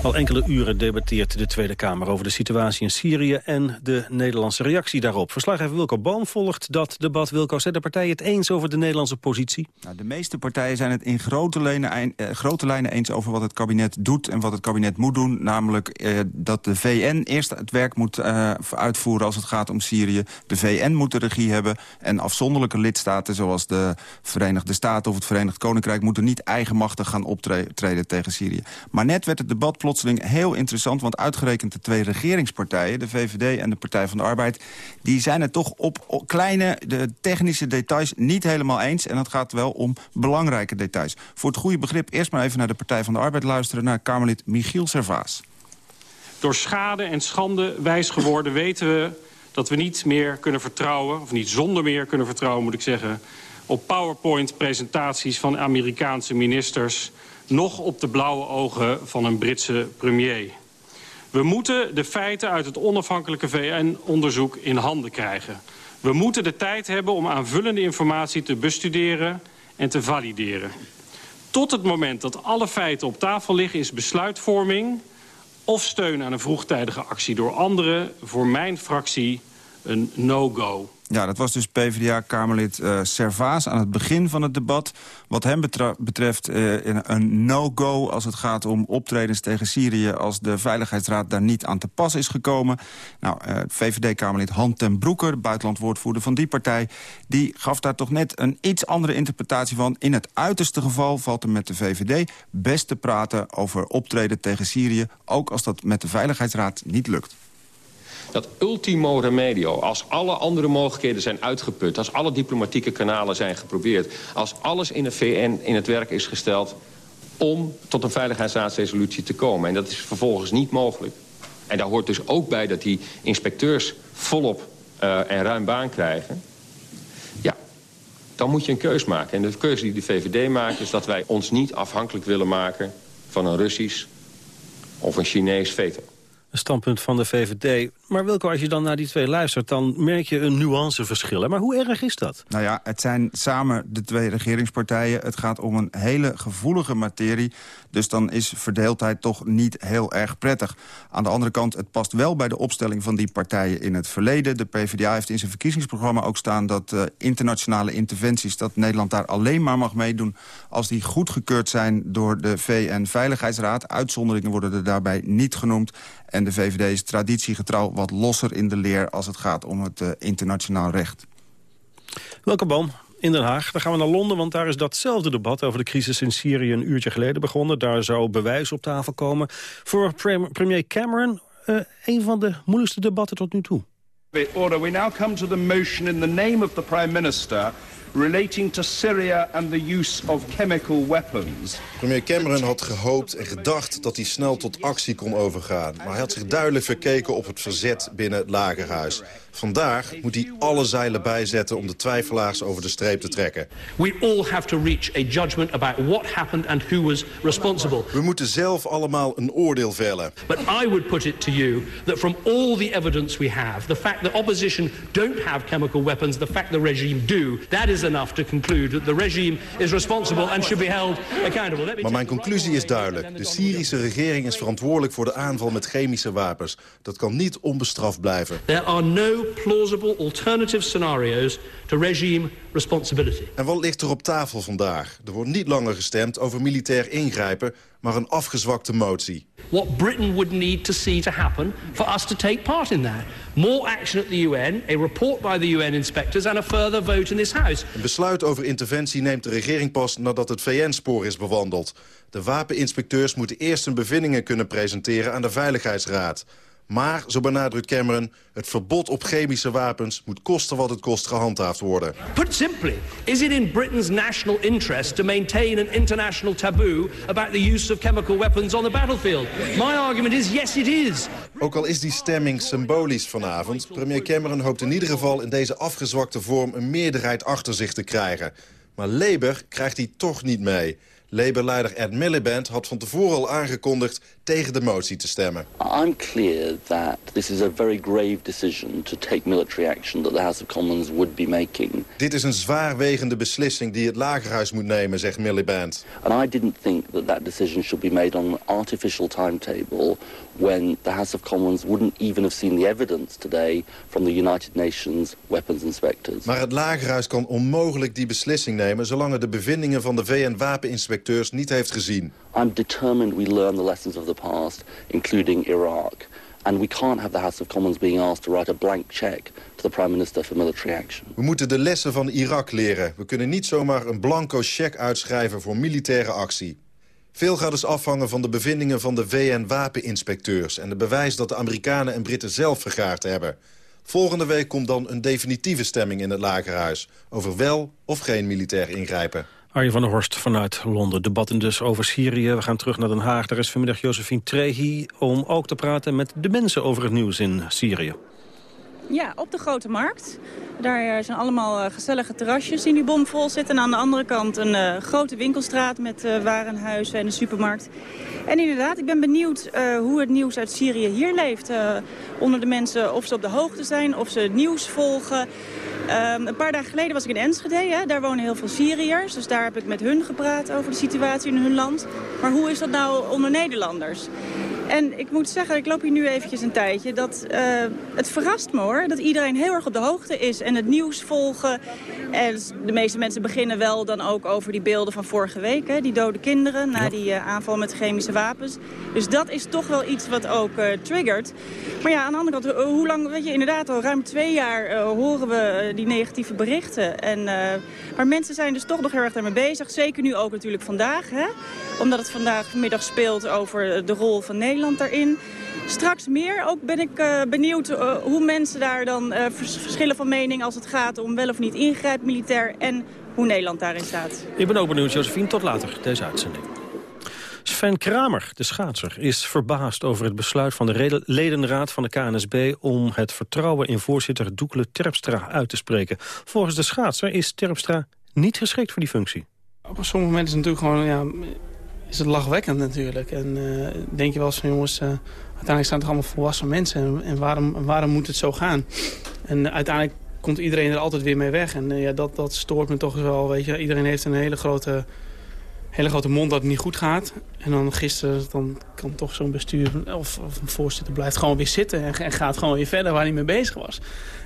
Al enkele uren debatteert de Tweede Kamer over de situatie in Syrië... en de Nederlandse reactie daarop. Verslaggever Wilco Boom volgt dat debat. Wilco, zijn de partijen het eens over de Nederlandse positie? Nou, de meeste partijen zijn het in grote lijnen, eh, grote lijnen eens... over wat het kabinet doet en wat het kabinet moet doen. Namelijk eh, dat de VN eerst het werk moet uh, uitvoeren als het gaat om Syrië. De VN moet de regie hebben. En afzonderlijke lidstaten zoals de Verenigde Staten of het Verenigd Koninkrijk... moeten niet eigenmachtig gaan optreden tegen Syrië. Maar net werd het debat plotseling heel interessant... want uitgerekend de twee regeringspartijen, de VVD en de Partij van de Arbeid... die zijn het toch op kleine, de technische details niet helemaal eens. En het gaat wel om belangrijke details. Voor het goede begrip eerst maar even naar de Partij van de Arbeid luisteren... naar Kamerlid Michiel Servaas. Door schade en schande wijs geworden weten we dat we niet meer kunnen vertrouwen... of niet zonder meer kunnen vertrouwen, moet ik zeggen... op PowerPoint-presentaties van Amerikaanse ministers nog op de blauwe ogen van een Britse premier. We moeten de feiten uit het onafhankelijke VN-onderzoek in handen krijgen. We moeten de tijd hebben om aanvullende informatie te bestuderen en te valideren. Tot het moment dat alle feiten op tafel liggen is besluitvorming... of steun aan een vroegtijdige actie door anderen voor mijn fractie een no-go. Ja, dat was dus PvdA-Kamerlid uh, Servaas aan het begin van het debat. Wat hem betreft uh, een no-go als het gaat om optredens tegen Syrië... als de Veiligheidsraad daar niet aan te pas is gekomen. Nou, uh, VVD-Kamerlid Han ten Broeker, buitenlandwoordvoerder van die partij... die gaf daar toch net een iets andere interpretatie van. In het uiterste geval valt er met de VVD best te praten over optreden tegen Syrië... ook als dat met de Veiligheidsraad niet lukt dat ultimo remedio, als alle andere mogelijkheden zijn uitgeput... als alle diplomatieke kanalen zijn geprobeerd... als alles in de VN in het werk is gesteld om tot een veiligheidsraadsresolutie te komen. En dat is vervolgens niet mogelijk. En daar hoort dus ook bij dat die inspecteurs volop uh, en ruim baan krijgen. Ja, dan moet je een keus maken. En de keuze die de VVD maakt is dat wij ons niet afhankelijk willen maken... van een Russisch of een Chinees veto een standpunt van de VVD. Maar Wilco, als je dan naar die twee luistert... dan merk je een nuanceverschil. Maar hoe erg is dat? Nou ja, het zijn samen de twee regeringspartijen. Het gaat om een hele gevoelige materie. Dus dan is verdeeldheid toch niet heel erg prettig. Aan de andere kant, het past wel bij de opstelling van die partijen in het verleden. De PvdA heeft in zijn verkiezingsprogramma ook staan... dat uh, internationale interventies, dat Nederland daar alleen maar mag meedoen... als die goedgekeurd zijn door de VN-veiligheidsraad. Uitzonderingen worden er daarbij niet genoemd. En de VVD is traditiegetrouw wat losser in de leer... als het gaat om het uh, internationaal recht. Welke boom? In Den Haag. Dan gaan we naar Londen, want daar is datzelfde debat over de crisis in Syrië een uurtje geleden begonnen. Daar zou bewijs op tafel komen. Voor premier Cameron uh, een van de moeilijkste debatten tot nu toe. We now come to the motion in the name of the Prime Minister relating to Syria and the use of chemical weapons. Premier Cameron had gehoopt en gedacht dat hij snel tot actie kon overgaan. Maar hij had zich duidelijk verkeken op het verzet binnen het lagerhuis. Vandaag moet hij alle zeilen bijzetten om de twijfelaars over de streep te trekken. We all have to reach a judgment about what happened and who was responsible. We moeten zelf allemaal een oordeel vellen. But I would put it to you that from all the evidence we have, the fact that opposition don't have chemical weapons, the fact the regime do, that is enough to conclude that the regime is responsible and should be held accountable. Maar mijn conclusie is duidelijk. De Syrische regering is verantwoordelijk voor de aanval met chemische wapens. Dat kan niet onbestraft blijven. There are no plausible alternative scenarios to regime responsibility. En wat ligt er op tafel vandaag? Er wordt niet langer gestemd over militair ingrijpen, maar een afgezwakte motie. What Britain would need to see to happen for us to take part in that. More action at the UN, a report by the UN inspectors and a further vote in this House. Een besluit over interventie neemt de regering pas nadat het VN-spoor is bewandeld. De wapeninspecteurs moeten eerst hun bevindingen kunnen presenteren aan de Veiligheidsraad. Maar, zo benadrukt Cameron, het verbod op chemische wapens moet kosten wat het kost gehandhaafd worden. Put simply, is it in Britain's national interest to maintain an international taboo about the use of chemical weapons on the battlefield? My argument is yes it is. Ook al is die stemming symbolisch vanavond, premier Cameron hoopt in ieder geval in deze afgezwakte vorm een meerderheid achter zich te krijgen. Maar Labour krijgt hij toch niet mee. Labour-leider Ed Miliband had van tevoren al aangekondigd tegen de motie te stemmen. I'm clear that this is a very grave decision to take military action that the House of Commons would be making. Dit is een zwaarwegende beslissing die het lagerhuis moet nemen, zegt Miliband. And I didn't think that that decision should be made on an artificial timetable when the House of Commons wouldn't even have seen the evidence today from the United Nations weapons inspectors. Maar het lagerhuis kan onmogelijk die beslissing nemen... zolang het de bevindingen van de VN-wapeninspecteurs niet heeft gezien. I'm determined we learn the lessons of the past, including Iraq. And we can't have the House of Commons being asked to write a blank check to the Prime Minister for military action. We moeten de lessen van Irak leren. We kunnen niet zomaar een blanco cheque uitschrijven voor militaire actie. Veel gaat dus afhangen van de bevindingen van de VN-wapeninspecteurs... en de bewijs dat de Amerikanen en Britten zelf vergaard hebben. Volgende week komt dan een definitieve stemming in het Lagerhuis... over wel of geen militair ingrijpen. Arjen van der Horst vanuit Londen. Debatten dus over Syrië. We gaan terug naar Den Haag. Daar is vanmiddag Josephine Trehi om ook te praten met de mensen over het nieuws in Syrië. Ja, op de Grote Markt. Daar eh, zijn allemaal eh, gezellige terrasjes die nu bomvol zitten. En aan de andere kant een uh, grote winkelstraat met warenhuizen en een supermarkt. En inderdaad, ik ben benieuwd hoe het nieuws uit Syrië hier leeft. onder de mensen, of ze op de hoogte zijn, of ze nieuws volgen. Um, een paar dagen geleden was ik in Enschede. Hè. Daar wonen heel veel Syriërs. Dus daar heb ik met hun gepraat over de situatie in hun land. Maar hoe is dat nou onder Nederlanders? En ik moet zeggen, ik loop hier nu eventjes een tijdje, dat het verrast me. Dat iedereen heel erg op de hoogte is en het nieuws volgen. En de meeste mensen beginnen wel dan ook over die beelden van vorige week. Hè, die dode kinderen na die uh, aanval met chemische wapens. Dus dat is toch wel iets wat ook uh, triggert. Maar ja, aan de andere kant, hoe lang, weet je, inderdaad al ruim twee jaar horen we die negatieve berichten. En, maar mensen zijn dus toch nog heel erg daarmee bezig. Zeker nu ook natuurlijk vandaag. Hè? Omdat het vandaag vanmiddag speelt over de rol van Nederland daarin. Straks meer. Ook ben ik benieuwd hoe mensen daar dan uh, vers verschillen van mening... als het gaat om wel of niet ingrijp militair en hoe Nederland daarin staat. Ik ben ook benieuwd, Josephine. Tot later, deze uitzending. Sven Kramer, de schaatser, is verbaasd over het besluit van de ledenraad van de KNSB... om het vertrouwen in voorzitter Doekle Terpstra uit te spreken. Volgens de schaatser is Terpstra niet geschikt voor die functie. Op sommige momenten is het natuurlijk gewoon... Ja, is het lachwekkend natuurlijk. En uh, denk je wel eens van jongens, uh, uiteindelijk staan het allemaal volwassen mensen. En, waarom, waarom moet het zo gaan? En uiteindelijk komt iedereen er altijd weer mee weg. En uh, ja, dat, dat stoort me toch wel. Weet je. Iedereen heeft een hele grote, hele grote mond dat het niet goed gaat. En dan gisteren dan kan toch zo'n bestuur of, of, een voorzitter blijft gewoon weer zitten. En, en, gaat gewoon weer verder waar hij mee bezig was.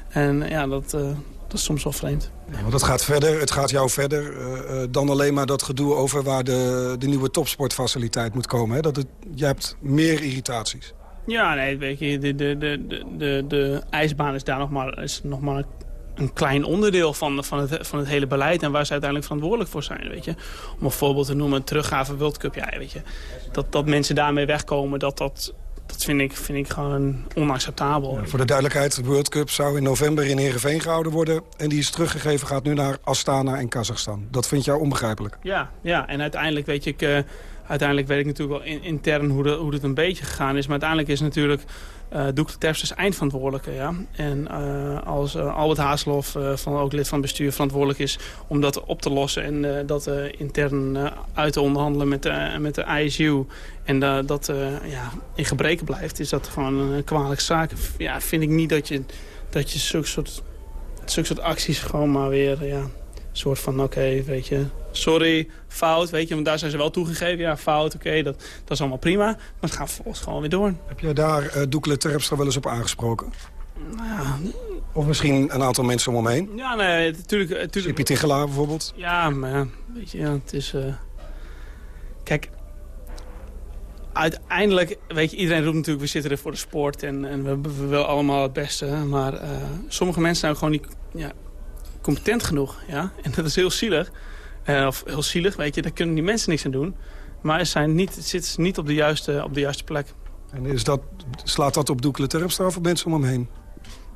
En ja, dat, dat is soms wel vreemd. Ja, want dat gaat verder, het gaat jou verder uh, dan alleen maar dat gedoe over waar de, de nieuwe topsportfaciliteit moet komen. Hè? Dat het, je hebt meer irritaties. Ja, nee, weet je, de, de, de, de, de ijsbaan is daar nog maar, is nog maar een klein onderdeel van, van, het, van het hele beleid... en waar ze uiteindelijk verantwoordelijk voor zijn, weet je. Om een voorbeeld te noemen, een teruggave World Cup, ja, weet je. Dat, dat mensen daarmee wegkomen, dat dat dat vind ik, vind ik gewoon onacceptabel. Ja, voor de duidelijkheid, de World Cup zou in november in Heerenveen gehouden worden... en die is teruggegeven, gaat nu naar Astana en Kazachstan. Dat vind jou onbegrijpelijk? Ja, ja en uiteindelijk weet ik... Uh, uiteindelijk weet ik natuurlijk wel in, intern hoe, hoe het een beetje gegaan is. Maar uiteindelijk is natuurlijk uh, Doek de Terpstra eindverantwoordelijke. Ja? En uh, als uh, Albert Haaslof, van, ook lid van het bestuur, verantwoordelijk is om dat op te lossen... en dat intern uit te onderhandelen met, met de ISU... en dat ja, in gebreken blijft, is dat gewoon een kwalijke zaak. Ja, vind ik niet dat je, dat je zulke, soort, soort acties gewoon maar weer... Ja, soort van, oké, okay, weet je, sorry, fout, weet je. Want daar zijn ze wel toegegeven, ja, fout, oké, okay, dat, dat is allemaal prima. Maar het gaat volgens gewoon weer door. Heb jij daar uh, Doekele Terpstra wel eens op aangesproken? Nou ja, of misschien een aantal mensen om hem heen? Ja, nee, natuurlijk... natuurlijk Sippie Tigelaar bijvoorbeeld? Ja, maar ja, weet je, ja, het is... Uh... Kijk, uiteindelijk, weet je, iedereen roept natuurlijk... we zitten er voor de sport en, en we, we willen allemaal het beste. Maar uh, sommige mensen zijn gewoon niet... Ja, competent genoeg. Ja? En dat is heel zielig. Uh, of heel zielig, weet je, daar kunnen die mensen niks aan doen. Maar ze zijn niet, het zit niet op de juiste, op de juiste plek. En is dat, slaat dat op Doekele Terpstra of op mensen om hem heen?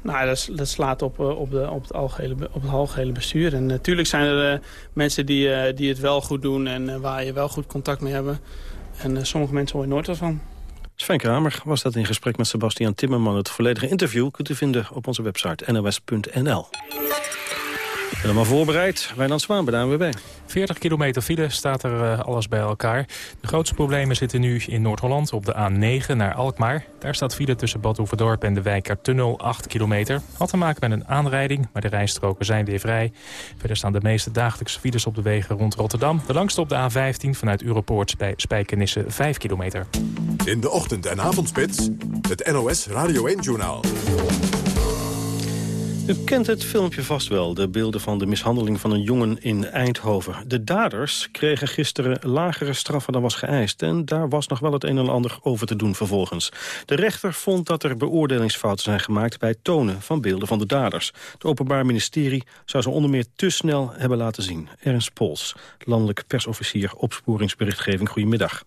Nou, dat, dat slaat op, eh, op, de, op, het algehele, op het algehele bestuur. En natuurlijk zijn er uh, mensen die, uh, die het wel goed doen en uh, waar je wel goed contact mee hebben. En sommige mensen hoor je nooit ervan. Sven Kramer was dat in gesprek met Sebastian Timmerman. Het volledige interview kunt u vinden op onze website nos.nl. Helemaal voorbereid. Wijnand Zwaan bij de ANWB. 40 kilometer file staat er uh, alles bij elkaar. De grootste problemen zitten nu in Noord-Holland op de A9 naar Alkmaar. Daar staat file tussen Bad Oeverdorp en de Wijkertunnel 8 kilometer. Had te maken met een aanrijding, maar de rijstroken zijn weer vrij. Verder staan de meeste dagelijkse files op de wegen rond Rotterdam. De langste op de A15 vanuit Europoort bij Spijkenisse 5 kilometer. In de ochtend- en avondspits, het NOS Radio 1-journaal. U kent het filmpje vast wel, de beelden van de mishandeling van een jongen in Eindhoven. De daders kregen gisteren lagere straffen dan was geëist... en daar was nog wel het een en ander over te doen vervolgens. De rechter vond dat er beoordelingsfouten zijn gemaakt... bij het tonen van beelden van de daders. Het Openbaar Ministerie zou ze onder meer te snel hebben laten zien. Ernst Pols, landelijk persofficier opsporingsberichtgeving. Goedemiddag.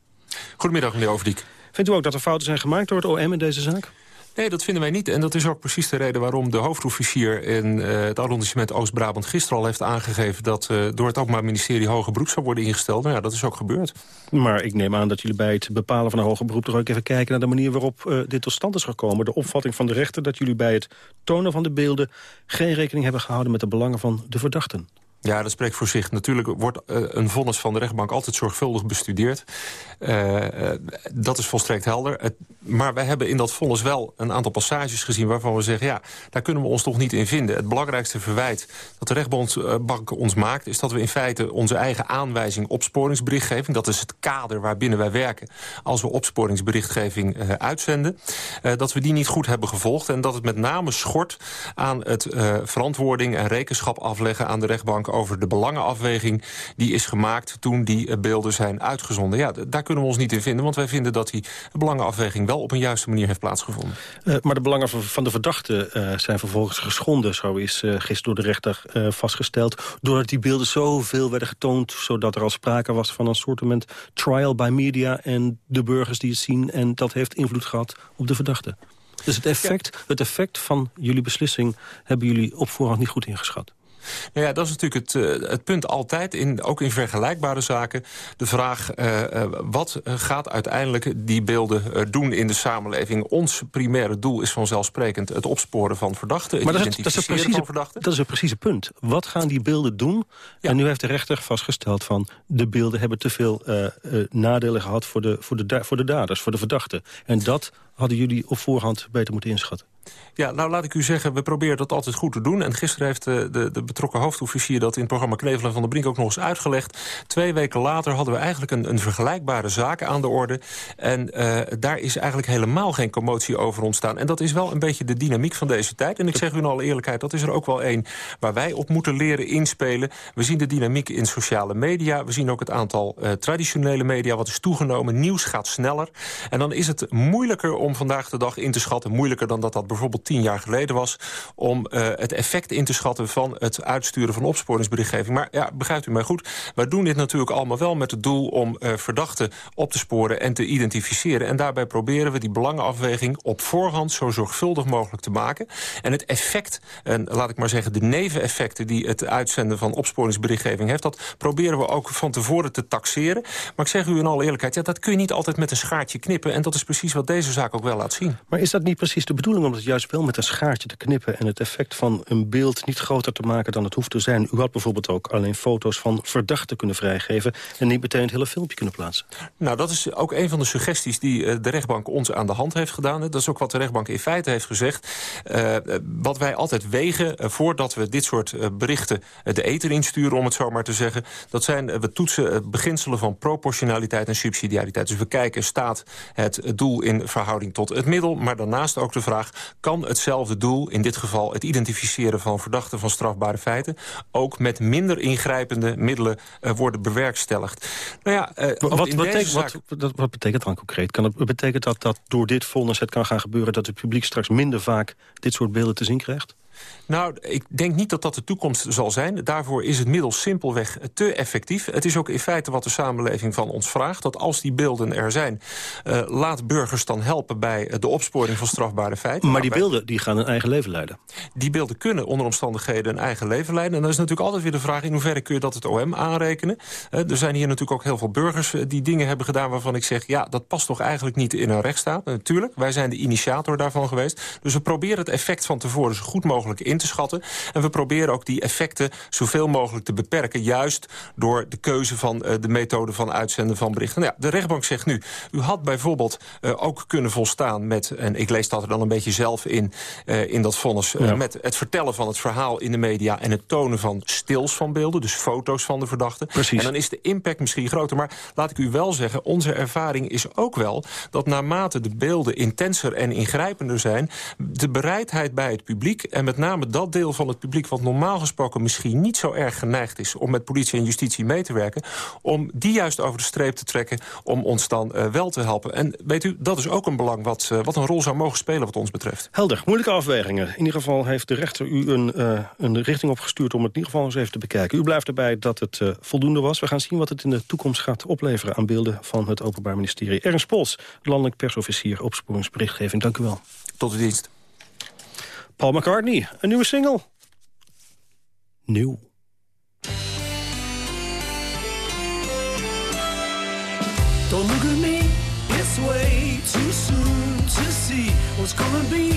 Goedemiddag, meneer Overdiek. Vindt u ook dat er fouten zijn gemaakt door het OM in deze zaak? Nee, dat vinden wij niet. En dat is ook precies de reden waarom de hoofdofficier in uh, het arrondissement Oost-Brabant gisteren al heeft aangegeven dat uh, door het Openbaar Ministerie hoger beroep zou worden ingesteld. Nou ja, dat is ook gebeurd. Maar ik neem aan dat jullie bij het bepalen van een hoger beroep toch ook even kijken naar de manier waarop uh, dit tot stand is gekomen. De opvatting van de rechter dat jullie bij het tonen van de beelden geen rekening hebben gehouden met de belangen van de verdachten. Ja, dat spreekt voor zich. Natuurlijk wordt uh, een vonnis van de rechtbank altijd zorgvuldig bestudeerd. Uh, uh, dat is volstrekt helder. Maar wij hebben in dat vonnis wel een aantal passages gezien... waarvan we zeggen, ja, daar kunnen we ons toch niet in vinden. Het belangrijkste verwijt dat de rechtbank ons maakt... is dat we in feite onze eigen aanwijzing opsporingsberichtgeving... dat is het kader waarbinnen wij werken als we opsporingsberichtgeving uitzenden... dat we die niet goed hebben gevolgd... en dat het met name schort aan het verantwoording en rekenschap afleggen aan de rechtbank over de belangenafweging die is gemaakt toen die beelden zijn uitgezonden. Ja, daar kunnen we ons niet in vinden, want wij vinden dat die belangenafweging wel op een juiste manier heeft plaatsgevonden. Uh, maar de belangen van de verdachte uh, zijn vervolgens geschonden, zo is uh, gisteren door de rechter vastgesteld, doordat die beelden zoveel werden getoond, zodat er al sprake was van een soort trial by media en de burgers die het zien en dat heeft invloed gehad op de verdachte. Dus het effect, het effect van jullie beslissing hebben jullie op voorhand niet goed ingeschat. Nou ja, dat is natuurlijk het, uh, het punt altijd, in, ook in vergelijkbare zaken. De vraag, uh, uh, wat gaat uiteindelijk die beelden doen in de samenleving? Ons primaire doel is vanzelfsprekend het opsporen van verdachten. Het maar dat is, dat, is een precieze, dat is een precieze punt. Wat gaan die beelden doen? Ja. En nu heeft de rechter vastgesteld van... de beelden hebben te veel nadelen gehad voor de, voor, de, voor de daders, voor de verdachten. En dat hadden jullie op voorhand beter moeten inschatten. Ja, nou laat ik u zeggen, we proberen dat altijd goed te doen. En gisteren heeft de, de, de betrokken hoofdofficier dat in het programma Knevelen van der Brink ook nog eens uitgelegd. Twee weken later hadden we eigenlijk een, een vergelijkbare zaak aan de orde. En uh, daar is eigenlijk helemaal geen commotie over ontstaan. En dat is wel een beetje de dynamiek van deze tijd. En ik zeg u in alle eerlijkheid, dat is er ook wel één waar wij op moeten leren inspelen. We zien de dynamiek in sociale media. We zien ook het aantal uh, traditionele media wat is toegenomen. Nieuws gaat sneller. En dan is het moeilijker om vandaag de dag in te schatten. Moeilijker dan dat dat bijvoorbeeld tien jaar geleden was... om uh, het effect in te schatten van het uitsturen van opsporingsberichtgeving. Maar ja, begrijpt u mij goed, wij doen dit natuurlijk allemaal wel met het doel... om uh, verdachten op te sporen en te identificeren. En daarbij proberen we die belangenafweging op voorhand... zo zorgvuldig mogelijk te maken. En het effect, en laat ik maar zeggen de neveneffecten... die het uitzenden van opsporingsberichtgeving heeft... dat proberen we ook van tevoren te taxeren. Maar ik zeg u in alle eerlijkheid, ja, dat kun je niet altijd met een schaartje knippen. En dat is precies wat deze zaak ook wel laat zien. Maar is dat niet precies de bedoeling om juist wel met een schaartje te knippen... en het effect van een beeld niet groter te maken dan het hoeft te zijn. U had bijvoorbeeld ook alleen foto's van verdachten kunnen vrijgeven... en niet meteen het hele filmpje kunnen plaatsen. Nou, dat is ook een van de suggesties die uh, de rechtbank ons aan de hand heeft gedaan. Dat is ook wat de rechtbank in feite heeft gezegd. Uh, wat wij altijd wegen uh, voordat we dit soort berichten de eter insturen... om het zo maar te zeggen, dat zijn, we toetsen beginselen van proportionaliteit en subsidiariteit. Dus we kijken, staat het doel in verhouding tot het middel... maar daarnaast ook de vraag, kan hetzelfde doel, in dit geval het identificeren van verdachten van strafbare feiten, ook met minder ingrijpende middelen uh, worden bewerkstelligd. Nou ja, uh, wat, wat, betekent, zaak... wat, wat, betekent dan concreet? Kan het, betekent dat dat door dit vonnis het kan gaan gebeuren dat het publiek straks minder vaak dit soort beelden te zien krijgt? Nou, ik denk niet dat dat de toekomst zal zijn. Daarvoor is het middel simpelweg te effectief. Het is ook in feite wat de samenleving van ons vraagt. Dat als die beelden er zijn, uh, laat burgers dan helpen bij de opsporing van strafbare feiten. Maar die beelden die gaan een eigen leven leiden. Die beelden kunnen onder omstandigheden een eigen leven leiden. En dan is natuurlijk altijd weer de vraag in hoeverre kun je dat het OM aanrekenen. Uh, er zijn hier natuurlijk ook heel veel burgers die dingen hebben gedaan waarvan ik zeg... ja, dat past toch eigenlijk niet in een rechtsstaat. Natuurlijk, wij zijn de initiator daarvan geweest. Dus we proberen het effect van tevoren zo goed mogelijk mogelijk in te schatten. En we proberen ook die effecten zoveel mogelijk te beperken... juist door de keuze van de methode van uitzenden van berichten. Nou ja, de rechtbank zegt nu, u had bijvoorbeeld ook kunnen volstaan met... en ik lees dat er dan een beetje zelf in, in dat vonnis... met het vertellen van het verhaal in de media... en het tonen van stils van beelden, dus foto's van de verdachte. Precies. En dan is de impact misschien groter. Maar laat ik u wel zeggen, onze ervaring is ook wel... dat naarmate de beelden intenser en ingrijpender zijn... de bereidheid bij het publiek, en met name dat deel van het publiek... wat normaal gesproken misschien niet zo erg geneigd is... om met politie en justitie mee te werken... om die juist over de streep te trekken om ons dan uh, wel te helpen. En weet u, dat is ook een belang wat, uh, wat een rol zou mogen spelen wat ons betreft. Helder, moeilijke afwegingen. In ieder geval heeft de rechter u een, uh, een richting opgestuurd... om het in ieder geval eens even te bekijken. U blijft erbij dat het voldoende was. We gaan zien wat het in de toekomst gaat opleveren... aan beelden van het Openbaar Ministerie. Ernst Pols, landelijk persofficier opsporingsberichtgeving. Dank u wel. Tot de dienst. Paul McCartney, een nieuwe single. Nieuw. Don't look at me, it's way too soon to see what's gonna be.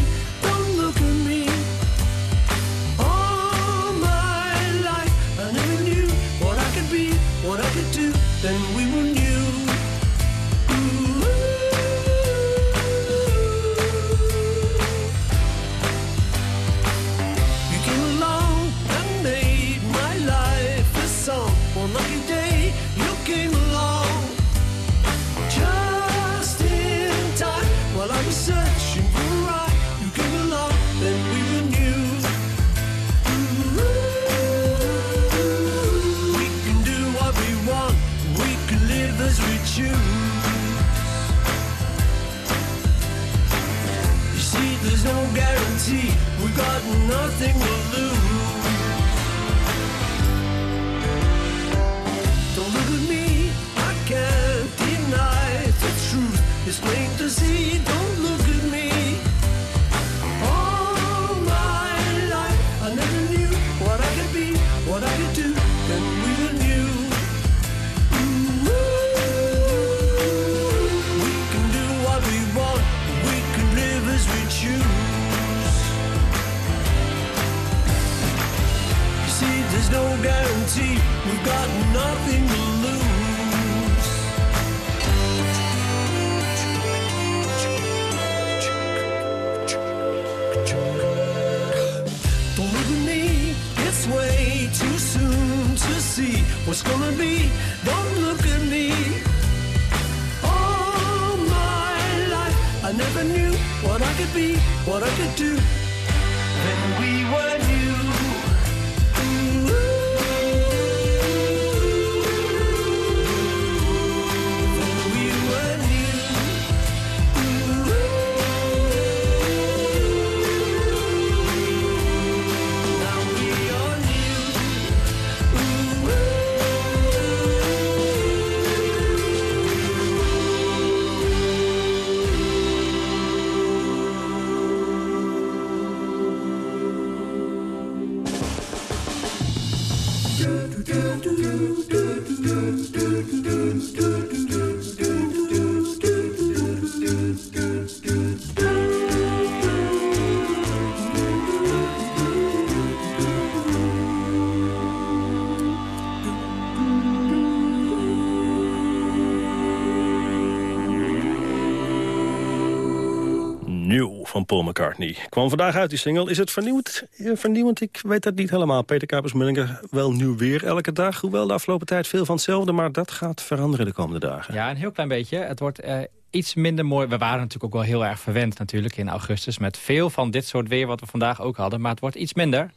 Paul McCartney. Kwam vandaag uit die single. Is het vernieuwd? Vernieuwend? Ik weet dat niet helemaal. Peter Kapers-Mullinger wel nieuw weer elke dag. Hoewel de afgelopen tijd veel van hetzelfde. Maar dat gaat veranderen de komende dagen. Ja, een heel klein beetje. Het wordt eh, iets minder mooi. We waren natuurlijk ook wel heel erg verwend natuurlijk in augustus... met veel van dit soort weer wat we vandaag ook hadden. Maar het wordt iets minder.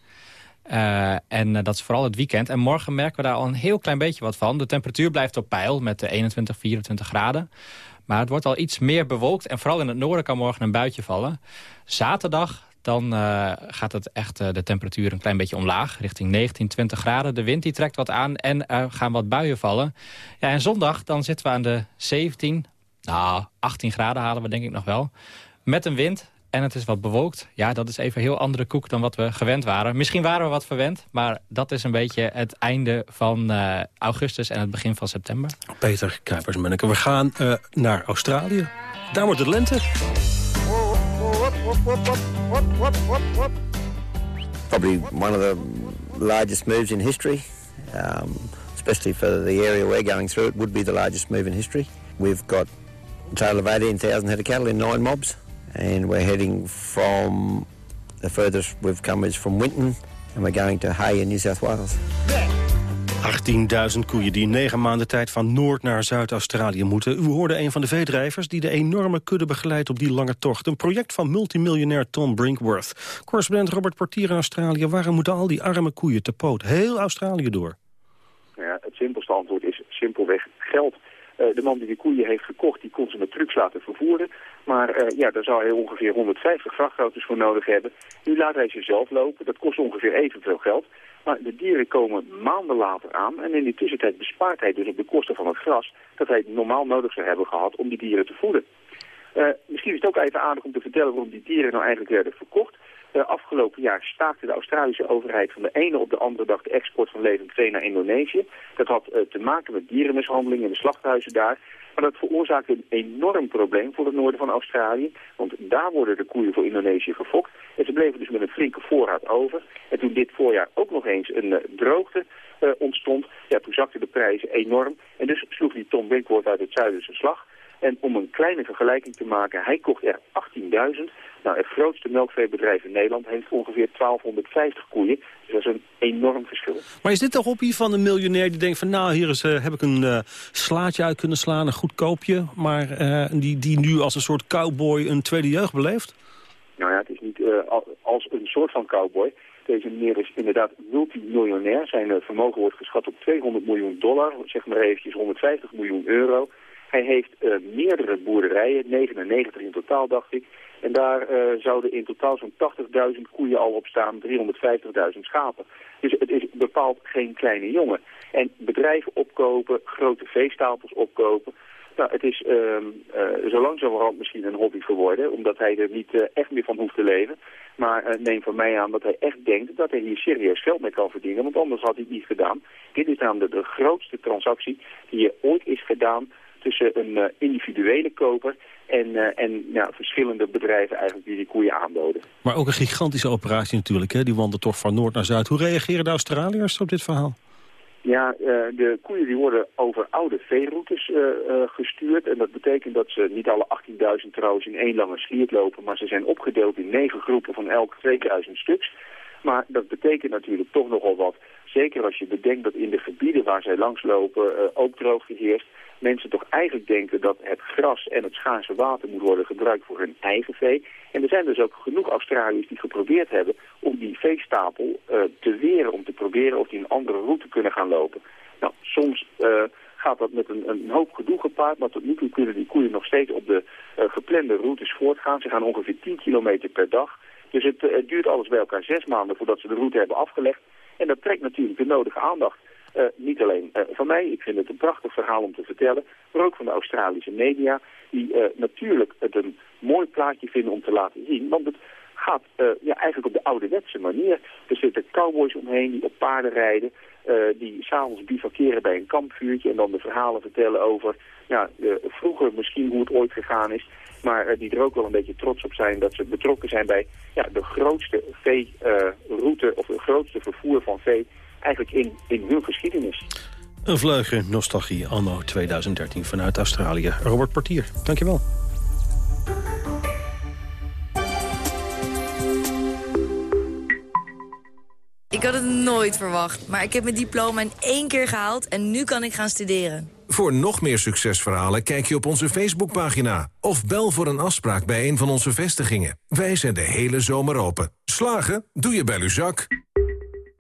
Eh, en eh, dat is vooral het weekend. En morgen merken we daar al een heel klein beetje wat van. De temperatuur blijft op peil met de 21, 24 graden. Maar het wordt al iets meer bewolkt. En vooral in het noorden kan morgen een buitje vallen. Zaterdag dan eh, gaat het echt de temperatuur een klein beetje omlaag. Richting 19, 20 graden. De wind die trekt wat aan en er gaan wat buien vallen. Ja, en zondag dan zitten we aan de 17, nou 18 graden halen we denk ik nog wel. Met een wind en het is wat bewolkt. Ja, dat is even een heel andere koek dan wat we gewend waren. Misschien waren we wat verwend, maar dat is een beetje het einde van uh, augustus en het begin van september. Peter Kuipers-Munneke, we gaan uh, naar Australië. Daar wordt het lente. probably one of the largest moves in history. Um, especially for the area we're going through, it would be the largest move in history. We've got a total of 18,000 head of cattle in nine mobs, and we're heading from the furthest we've come is from Winton, and we're going to Hay in New South Wales. 18.000 koeien die in negen maanden tijd van Noord naar Zuid-Australië moeten. U hoorde een van de veedrijvers die de enorme kudde begeleidt op die lange tocht. Een project van multimiljonair Tom Brinkworth. Correspondent Robert Portier in Australië. Waarom moeten al die arme koeien te poot? Heel Australië door. Ja, het simpelste antwoord is simpelweg geld. Uh, de man die die koeien heeft gekocht, die kon ze met trucks laten vervoeren. Maar uh, ja, daar zou hij ongeveer 150 vrachtauto's voor nodig hebben. Nu laat hij ze zelf lopen. Dat kost ongeveer evenveel geld. Maar de dieren komen maanden later aan en in die tussentijd bespaart hij dus op de kosten van het gras dat hij normaal nodig zou hebben gehad om die dieren te voeden. Uh, misschien is het ook even aardig om te vertellen waarom die dieren nou eigenlijk werden verkocht. Uh, afgelopen jaar staakte de Australische overheid van de ene op de andere dag de export van levend vee naar Indonesië. Dat had uh, te maken met dierenmishandeling in de slachthuizen daar. Maar dat veroorzaakte een enorm probleem voor het noorden van Australië. Want daar worden de koeien voor Indonesië gefokt. En ze bleven dus met een flinke voorraad over. En toen dit voorjaar ook nog eens een uh, droogte ontstond, ja, toen zakten de prijzen enorm. En dus sloeg die Tom Winkwoord uit het zuiden zijn slag. En om een kleine vergelijking te maken, hij kocht er 18.000. Nou, het grootste melkveebedrijf in Nederland heeft ongeveer 1250 koeien. Dus dat is een enorm verschil. Maar is dit de hobby van een miljonair die denkt van... nou, hier is, uh, heb ik een uh, slaatje uit kunnen slaan, een goedkoopje... maar uh, die, die nu als een soort cowboy een tweede jeugd beleeft? Nou ja, het is niet als een soort van cowboy. Deze meneer is inderdaad multimiljonair. Zijn vermogen wordt geschat op 200 miljoen dollar, zeg maar eventjes 150 miljoen euro... Hij heeft uh, meerdere boerderijen, 99 in totaal dacht ik. En daar uh, zouden in totaal zo'n 80.000 koeien al op staan, 350.000 schapen. Dus het is bepaald geen kleine jongen. En bedrijven opkopen, grote veestapels opkopen. Nou, het is uh, uh, zo langzamerhand misschien een hobby geworden, omdat hij er niet echt meer van hoeft te leven. Maar neem van mij aan dat hij echt denkt dat hij hier serieus geld mee kan verdienen, want anders had hij het niet gedaan. Dit is namelijk de, de grootste transactie die er ooit is gedaan tussen een uh, individuele koper en, uh, en ja, verschillende bedrijven eigenlijk die die koeien aanboden. Maar ook een gigantische operatie natuurlijk, hè? die wandelt toch van noord naar zuid. Hoe reageren de Australiërs op dit verhaal? Ja, uh, de koeien die worden over oude veeroutes gestuurd. En dat betekent dat ze niet alle 18.000 trouwens in één lange sliert lopen. Maar ze zijn opgedeeld in negen groepen van elk 2000 stuks. Maar dat betekent natuurlijk toch nogal wat. Zeker als je bedenkt dat in de gebieden waar zij langslopen ook droogte heerst mensen toch eigenlijk denken dat het gras en het schaarse water moet worden gebruikt voor hun eigen vee. En er zijn dus ook genoeg Australiërs die geprobeerd hebben om die veestapel uh, te weren, om te proberen of die een andere route kunnen gaan lopen. Nou, soms uh, gaat dat met een, een, hoop gedoe gepaard, maar tot nu toe kunnen die koeien nog steeds op de uh, geplande routes voortgaan. Ze gaan ongeveer 10 kilometer per dag. Dus het, het duurt alles bij elkaar zes maanden voordat ze de route hebben afgelegd. En dat trekt natuurlijk de nodige aandacht. Uh, niet alleen uh, van mij, ik vind het een prachtig verhaal om te vertellen, maar ook van de Australische media, die uh, natuurlijk het een mooi plaatje vinden om te laten zien. Want het gaat ja, eigenlijk op de ouderwetse manier. Er zitten cowboys omheen die op paarden rijden, die s'avonds bivakeren bij een kampvuurtje en dan de verhalen vertellen over ja, vroeger misschien hoe het ooit gegaan is. Maar die er ook wel een beetje trots op zijn dat ze betrokken zijn bij ja, de grootste veeroute of het grootste vervoer van vee eigenlijk in, in hun geschiedenis. Een vleugje nostalgie anno 2013 vanuit Australië. Robert Portier, dankjewel. Ik had het nooit verwacht, maar ik heb mijn diploma in één keer gehaald... en nu kan ik gaan studeren. Voor nog meer succesverhalen kijk je op onze Facebookpagina... of bel voor een afspraak bij een van onze vestigingen. Wij zijn de hele zomer open. Slagen? Doe je bij Luzak.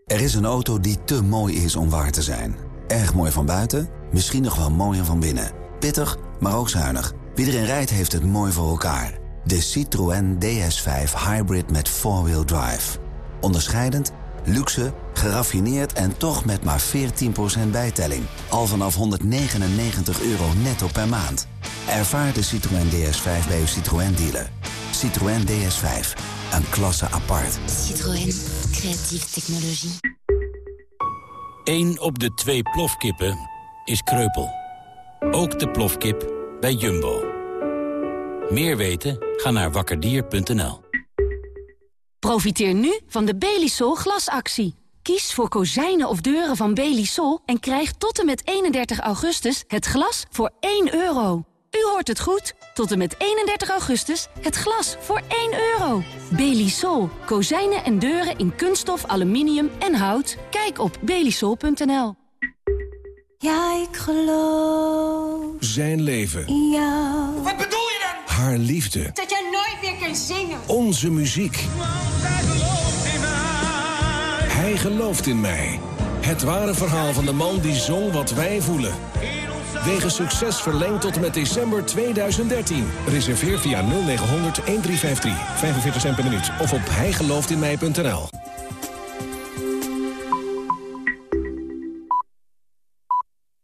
Er is een auto die te mooi is om waar te zijn. Erg mooi van buiten, misschien nog wel mooier van binnen. Pittig, maar ook zuinig. Wie erin rijdt heeft het mooi voor elkaar. De Citroën DS5 Hybrid met 4-wheel drive. Onderscheidend, luxe, geraffineerd en toch met maar 14% bijtelling. Al vanaf 199 euro netto per maand. Ervaar de Citroën DS5 bij uw Citroën dealer. Citroën DS5, een klasse apart. Citroën. Creatieve technologie. Eén op de twee plofkippen is kreupel. Ook de plofkip bij Jumbo. Meer weten? Ga naar wakkerdier.nl. Profiteer nu van de Belisol glasactie. Kies voor kozijnen of deuren van Belisol en krijg tot en met 31 augustus het glas voor 1 euro. U hoort het goed. Tot en met 31 augustus het glas voor 1 euro. Belisol. Kozijnen en deuren in kunststof, aluminium en hout. Kijk op belisol.nl. Ja, ik geloof Zijn leven. in jou. Wat bedoel je dan? Haar liefde. Dat jij nooit meer kunt zingen. Onze muziek. Hij gelooft in mij. Het ware verhaal van de man die zong wat wij voelen. Wegen succes verlengd tot en met december 2013. Reserveer via 0900 1353. 45 cent per minuut. Of op hijgelooftinmij.nl.